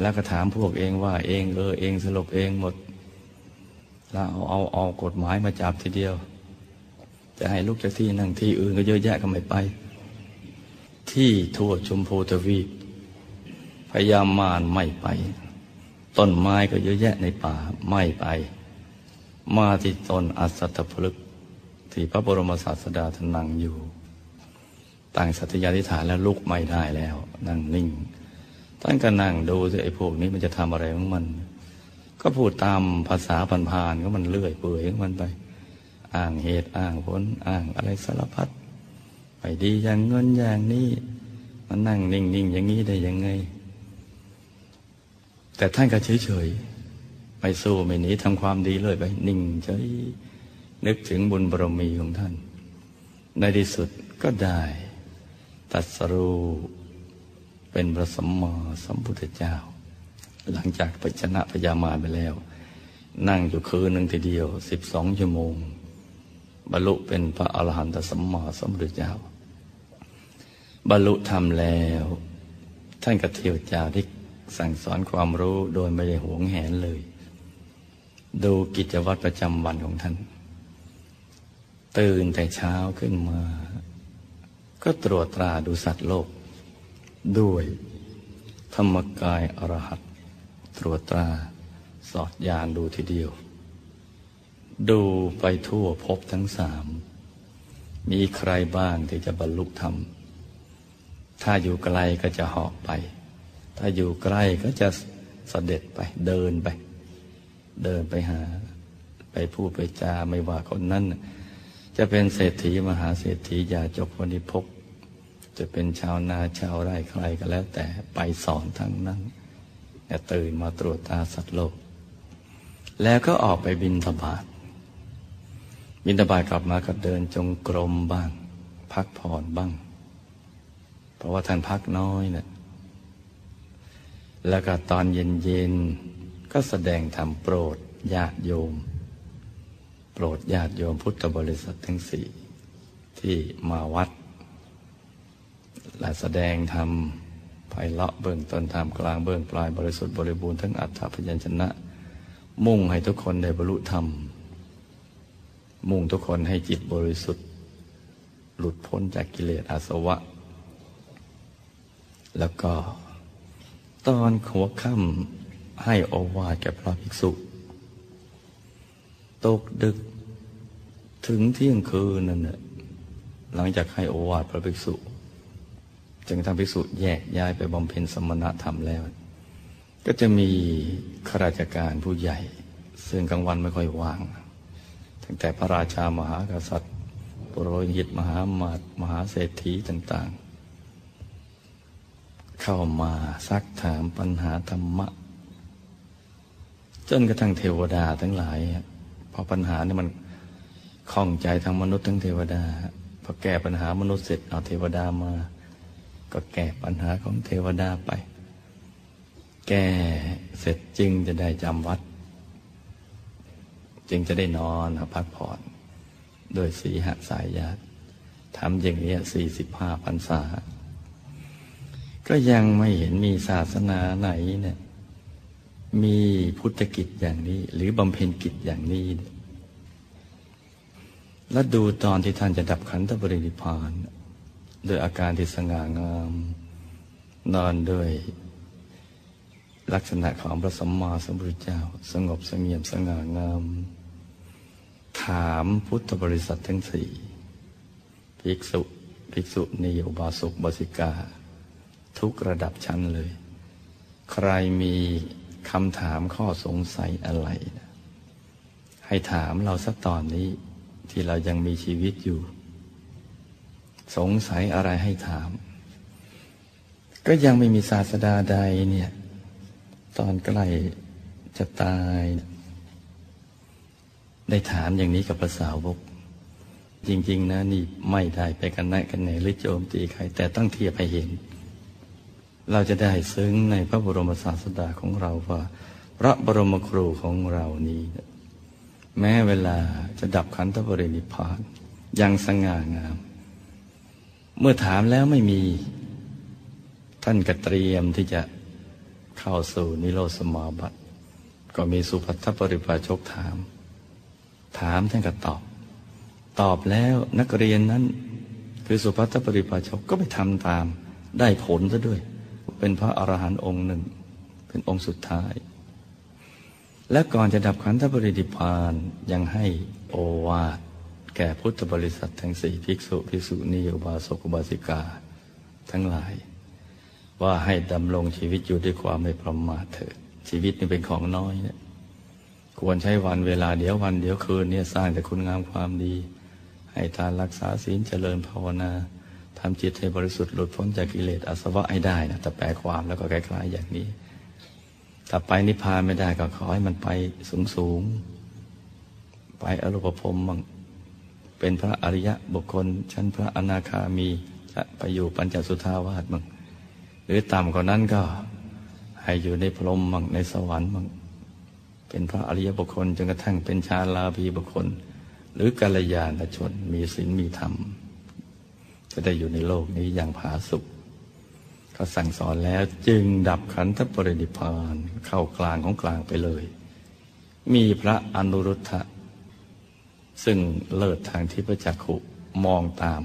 แล้วก็ถามพวกเองว่าเองเออเองสรุปเองหมด แล้วเอาเอาเอากฎหมายมาจับทีเดียว จะให้ลูกจากที่นั่งที่อื่นก็เยอะแยะก็ไม่ไป ที่ทั่วชมพูทวีปพยายามมานไม่ไป ต้นไม้ก็เยอะแยะในป่าไม่ไป มาที่ตนอัศทพฤกที่พระบรมศาสดาท่านนั่งอยู่ตั้งสัตยาธิฐานแล้วลุกไม่ได้แล้ว นั่งนิ่ง ท่านก็นั่งดูสิไอ้พวกนี้มันจะทำอะไรของมัน ก็พูดตามภาษาผ่านๆก็มันเลื่อยเปื่อยของมันไป อ้างเหตุอ้างผลอ้างอะไรสารพัดไปดีอย่างเงินอย่างนี้มันนั่งนิ่งๆอย่างนี้ได้ยังไง แต่ท่านก็เฉยๆ ไม่สู้ไม่หนีทำความดีเลยไป นิ่งเฉยนึกถึงบุญบารมีของท่าน ในที่สุดก็ได้ตัดสรูเป็นพระสัมมาสัมพุทธเจ้า หลังจากไปชนะพญามาไปแล้ว นั่งอยู่คืนหนึ่งทีเดียวสิบสองชั่วโมง บรรลุเป็นพระอรหันตสัมมาสัมพุทธเจ้า บรรลุธรรมแล้ว ท่านกเทียวจาที่สั่งสอนความรู้โดยไม่ได้หวงแหนเลย ดูกิจวัตรประจำวันของท่าน ตื่นแต่เช้าขึ้นมา ก็ตรวจตราดูสัตว์โลก ด้วยธรรมกายอรหัตตรวจตราสอดยานดูทีเดียว ดูไปทั่วพบทั้งสาม มีใครบ้างที่จะบรรลุธรรม ถ้าอยู่ไกลก็จะหอกไป ถ้าอยู่ใกล้ก็จะเสด็จไปเดินไป เดินไปหา ไปพูดไปจาไม่ว่าคนนั้น จะเป็นเศรษฐีมหาเศรษฐียาจกวนิพกจะเป็นชาวนาชาวไร่ใครก็แล้ว แต่ไปสอนทั้งนั้นแต่ตื่นมาตรวจตาสัตว์โลก แล้วก็ออกไปบินทบาทบินทบาทกลับมาก็เดินจงกรมบ้าง พักผ่อนบ้าง เพราะว่าท่านพักน้อยเนะี่ยแล้วก็ตอนเย็น ก็แสดงธรรมโปรดญาติโยม โปรดญาติโยมพุทธบริษัททั้งสี่ที่มาวัด และแสดงธรรมไพเราะเบื้องต้นธรรมกลางเบื้องปลายบริสุทธิ์บริบูรณ์ทั้งอัตถพยัญชนะ มุ่งให้ทุกคนได้บรรลุธรรม มุ่งทุกคนให้จิตบริสุทธิ์ หลุดพ้นจากกิเลสอาสวะ แล้วก็ตอนหัวค่ำ ให้โอวาทแก่พระภิกษุ ตกดึกถึงเที่ยงคืนนั่นแหละหลังจากให้โอวาทพระภิกษุจึงทำภิกษุแยกย้ายไปบำเพ็ญสมณธรรมแล้ว ก็จะมีข้าราชการผู้ใหญ่ ซึ่งกลางวันไม่ค่อยว่าง ตั้งแต่พระราชามหากษัตริย์ปรหิตมหามาตมหาเศรษฐีต่าง ๆ เข้ามาซักถามปัญหาธรรมะ จนกระทั่งเทวดาทั้งหลายพอปัญหาเนี่ยมันข้องใจทั้งมนุษย์ทั้งเทวดาพอแก้ปัญหามนุษย์เสร็จเอาเทวดามา ก็แก้ปัญหาของเทวดาไป แก้เสร็จจึงจะได้จำวัด จึงจะได้นอนพักผ่อน โดยสีหสายญาติทำอย่างนี้สี่สิบห้าพรรษา ก็ยังไม่เห็นมีศาสนาไหนเนี่ย มีพุทธกิจอย่างนี้ หรือบำเพ็ญกิจอย่างนี้ แล้วดูตอนที่ท่านจะดับขันธปรินิพานโดยอาการที่สง่างาม นอนด้วยลักษณะของพระสัมมาสัมพุทธเจ้า สงบสงเงียมสง่างาม ถามพุทธบริษัททั้งสี่ภิกษุภิกษุนิยบาสุกบาสิกา ทุกระดับชั้นเลย ใครมี คำถามข้อสงสัยอะไรนะให้ถามเราสักตอนนี้ที่เรายังมีชีวิตอยู่ สงสัยอะไรให้ถาม ก็ยังไม่มีศาสดาใดเนี่ย ตอนใกล้จะตาย ได้ถามอย่างนี้กับภาษาวก จริง ๆ นะนี่ไม่ได้ไปกันไหนกันไหนหรือโจมตีใคร แต่ต้องเทียบให้เห็น เราจะได้ซึ้งในพระบรมศาสดาของเราว่า พระบรมครูของเรานี้ แม้เวลาจะดับขันธปรินิพานยังสง่างาม เมื่อถามแล้วไม่มีท่านก็เตรียมที่จะเข้าสู่นิโรธสมาบัติก็มีสุภัททปริภาชกถาม ถามท่านก็ตอบ ตอบแล้วนักเรียนนั้น คือสุภัททปริภาชกก็ไปทำตามได้ผลซะด้วย เป็นพระอรหันต์องค์หนึ่ง เป็นองค์สุดท้าย และก่อนจะดับขันธปริดิพานยังให้โอวาทแก่พุทธบริษัททั้งสี่ภิกษุภิกษุณีอุบาสกอุบาสิกา ทั้งหลาย ว่าให้ดำรงชีวิตอยู่ด้วยความไม่ประมาทเถิดชีวิตนี่เป็นของน้อยเนี่ยควรใช้วันเวลาเดี๋ยววันเดี๋ยวคืนเนี่ยสร้างแต่คุณงามความดี ให้ทานรักษาศีลเจริญภาวนา ทำจิตให้บริสุทธิ์หลุดพ้นจากกิเลสอาสวะให้ได้นะแต่แปลความแล้วก็คล้ายๆอย่างนี้ถ้าไปนิพพานไม่ได้ก็ขอให้มันไปสูงสูงไปอรูปภพมั่งเป็นพระอริยะบุคคล ชั้นพระอนาคามีจะไปอยู่ปัญจสุทาวาสมั่งหรือต่ำกว่านั้นก็ให้อยู่ในพรหมมั่งในสวรรค์มั่งเป็นพระอริยบุคคลจนกระทั่งเป็นชาลาภีบุคคล หรือกัลยาณชนมีศีลมีธรรม จะได้อยู่ในโลกนี้อย่างผาสุกเขาสั่งสอนแล้วจึงดับขันธปรินิพานเข้ากลางของกลางไปเลย มีพระอนุรุทธะ ซึ่งเลิศทางที่พจักขุมองตาม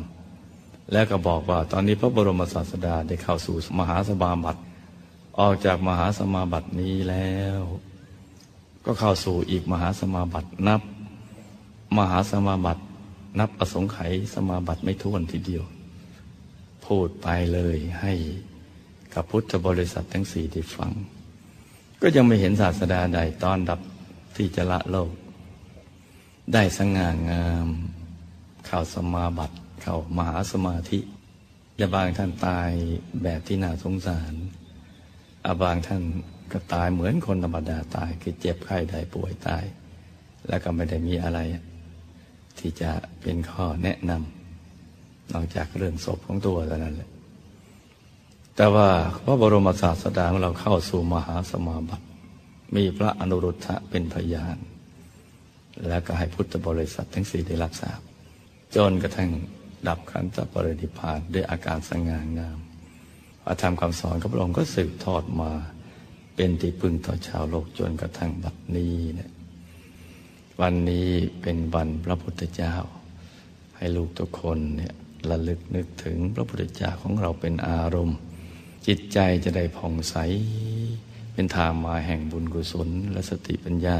แล้วก็บอกว่าตอนนี้พระบรมศาสดาได้เข้าสู่มหาสมาบัติ ออกจากมหาสมาบัตินี้แล้ว ก็เข้าสู่อีกมหาสมาบัตินับ มหาสมาบัติ นับอสงไขยสมาบัติไม่ท้วนทีเดียว พูดไปเลยให้กับพุทธบริษัททั้งสี่ที่ฟัง ก็ยังไม่เห็นศาสดาใดตอนดับที่จะละโลก ได้สง่างามเข้าสมาบัติเข้ามหาสมาธิอย่าบางท่านตายแบบที่น่าสงสารอาบางท่านก็ตายเหมือนคนธรรมดาตายคือเจ็บไข้ได้ป่วยตาย แล้วก็ไม่ได้มีอะไร ที่จะเป็นข้อแนะนำ นอกจากเรื่องศพของตัวเท่านั้นแหละแต่ว่าพระบรมศาสดาของเราเข้าสู่มหาสมาบัติ มีพระอนุรุทธะเป็นพยาน แล้วก็ให้พุทธบริษัททั้งสี่ได้รับทราบ จนกระทั่งดับขันธปรินิพานด้วยอาการสง่างามอาธรรมคำสอนของพระองค์ก็สืบทอดมาเป็นที่พึ่งต่อชาวโลกจนกระทั่งบัดนี้เนี่ยวันนี้เป็นวันพระพุทธเจ้า ให้ลูกทุกคนเนี่ย ระลึกนึกถึงพระพุทธเจ้าของเราเป็นอารมณ์ จิตใจจะได้ผ่องใส เป็นทางมาแห่งบุญกุศลและสติปัญญา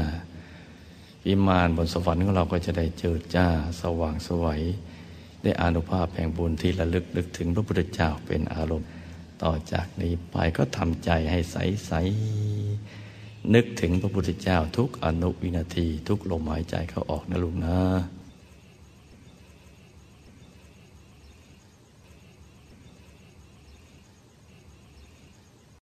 อิมานบนสวรรค์ของเราก็จะได้เจิดจ้าสว่างสวัยได้อานุภาพแห่งบุญที่ระลึกนึกถึงพระพุทธเจ้าเป็นอารมณ์ ต่อจากนี้ไปก็ทำใจให้ใสใสนึกถึงพระพุทธเจ้าทุกอนุวินาที ทุกลมหายใจเข้าออกนะลุงนะ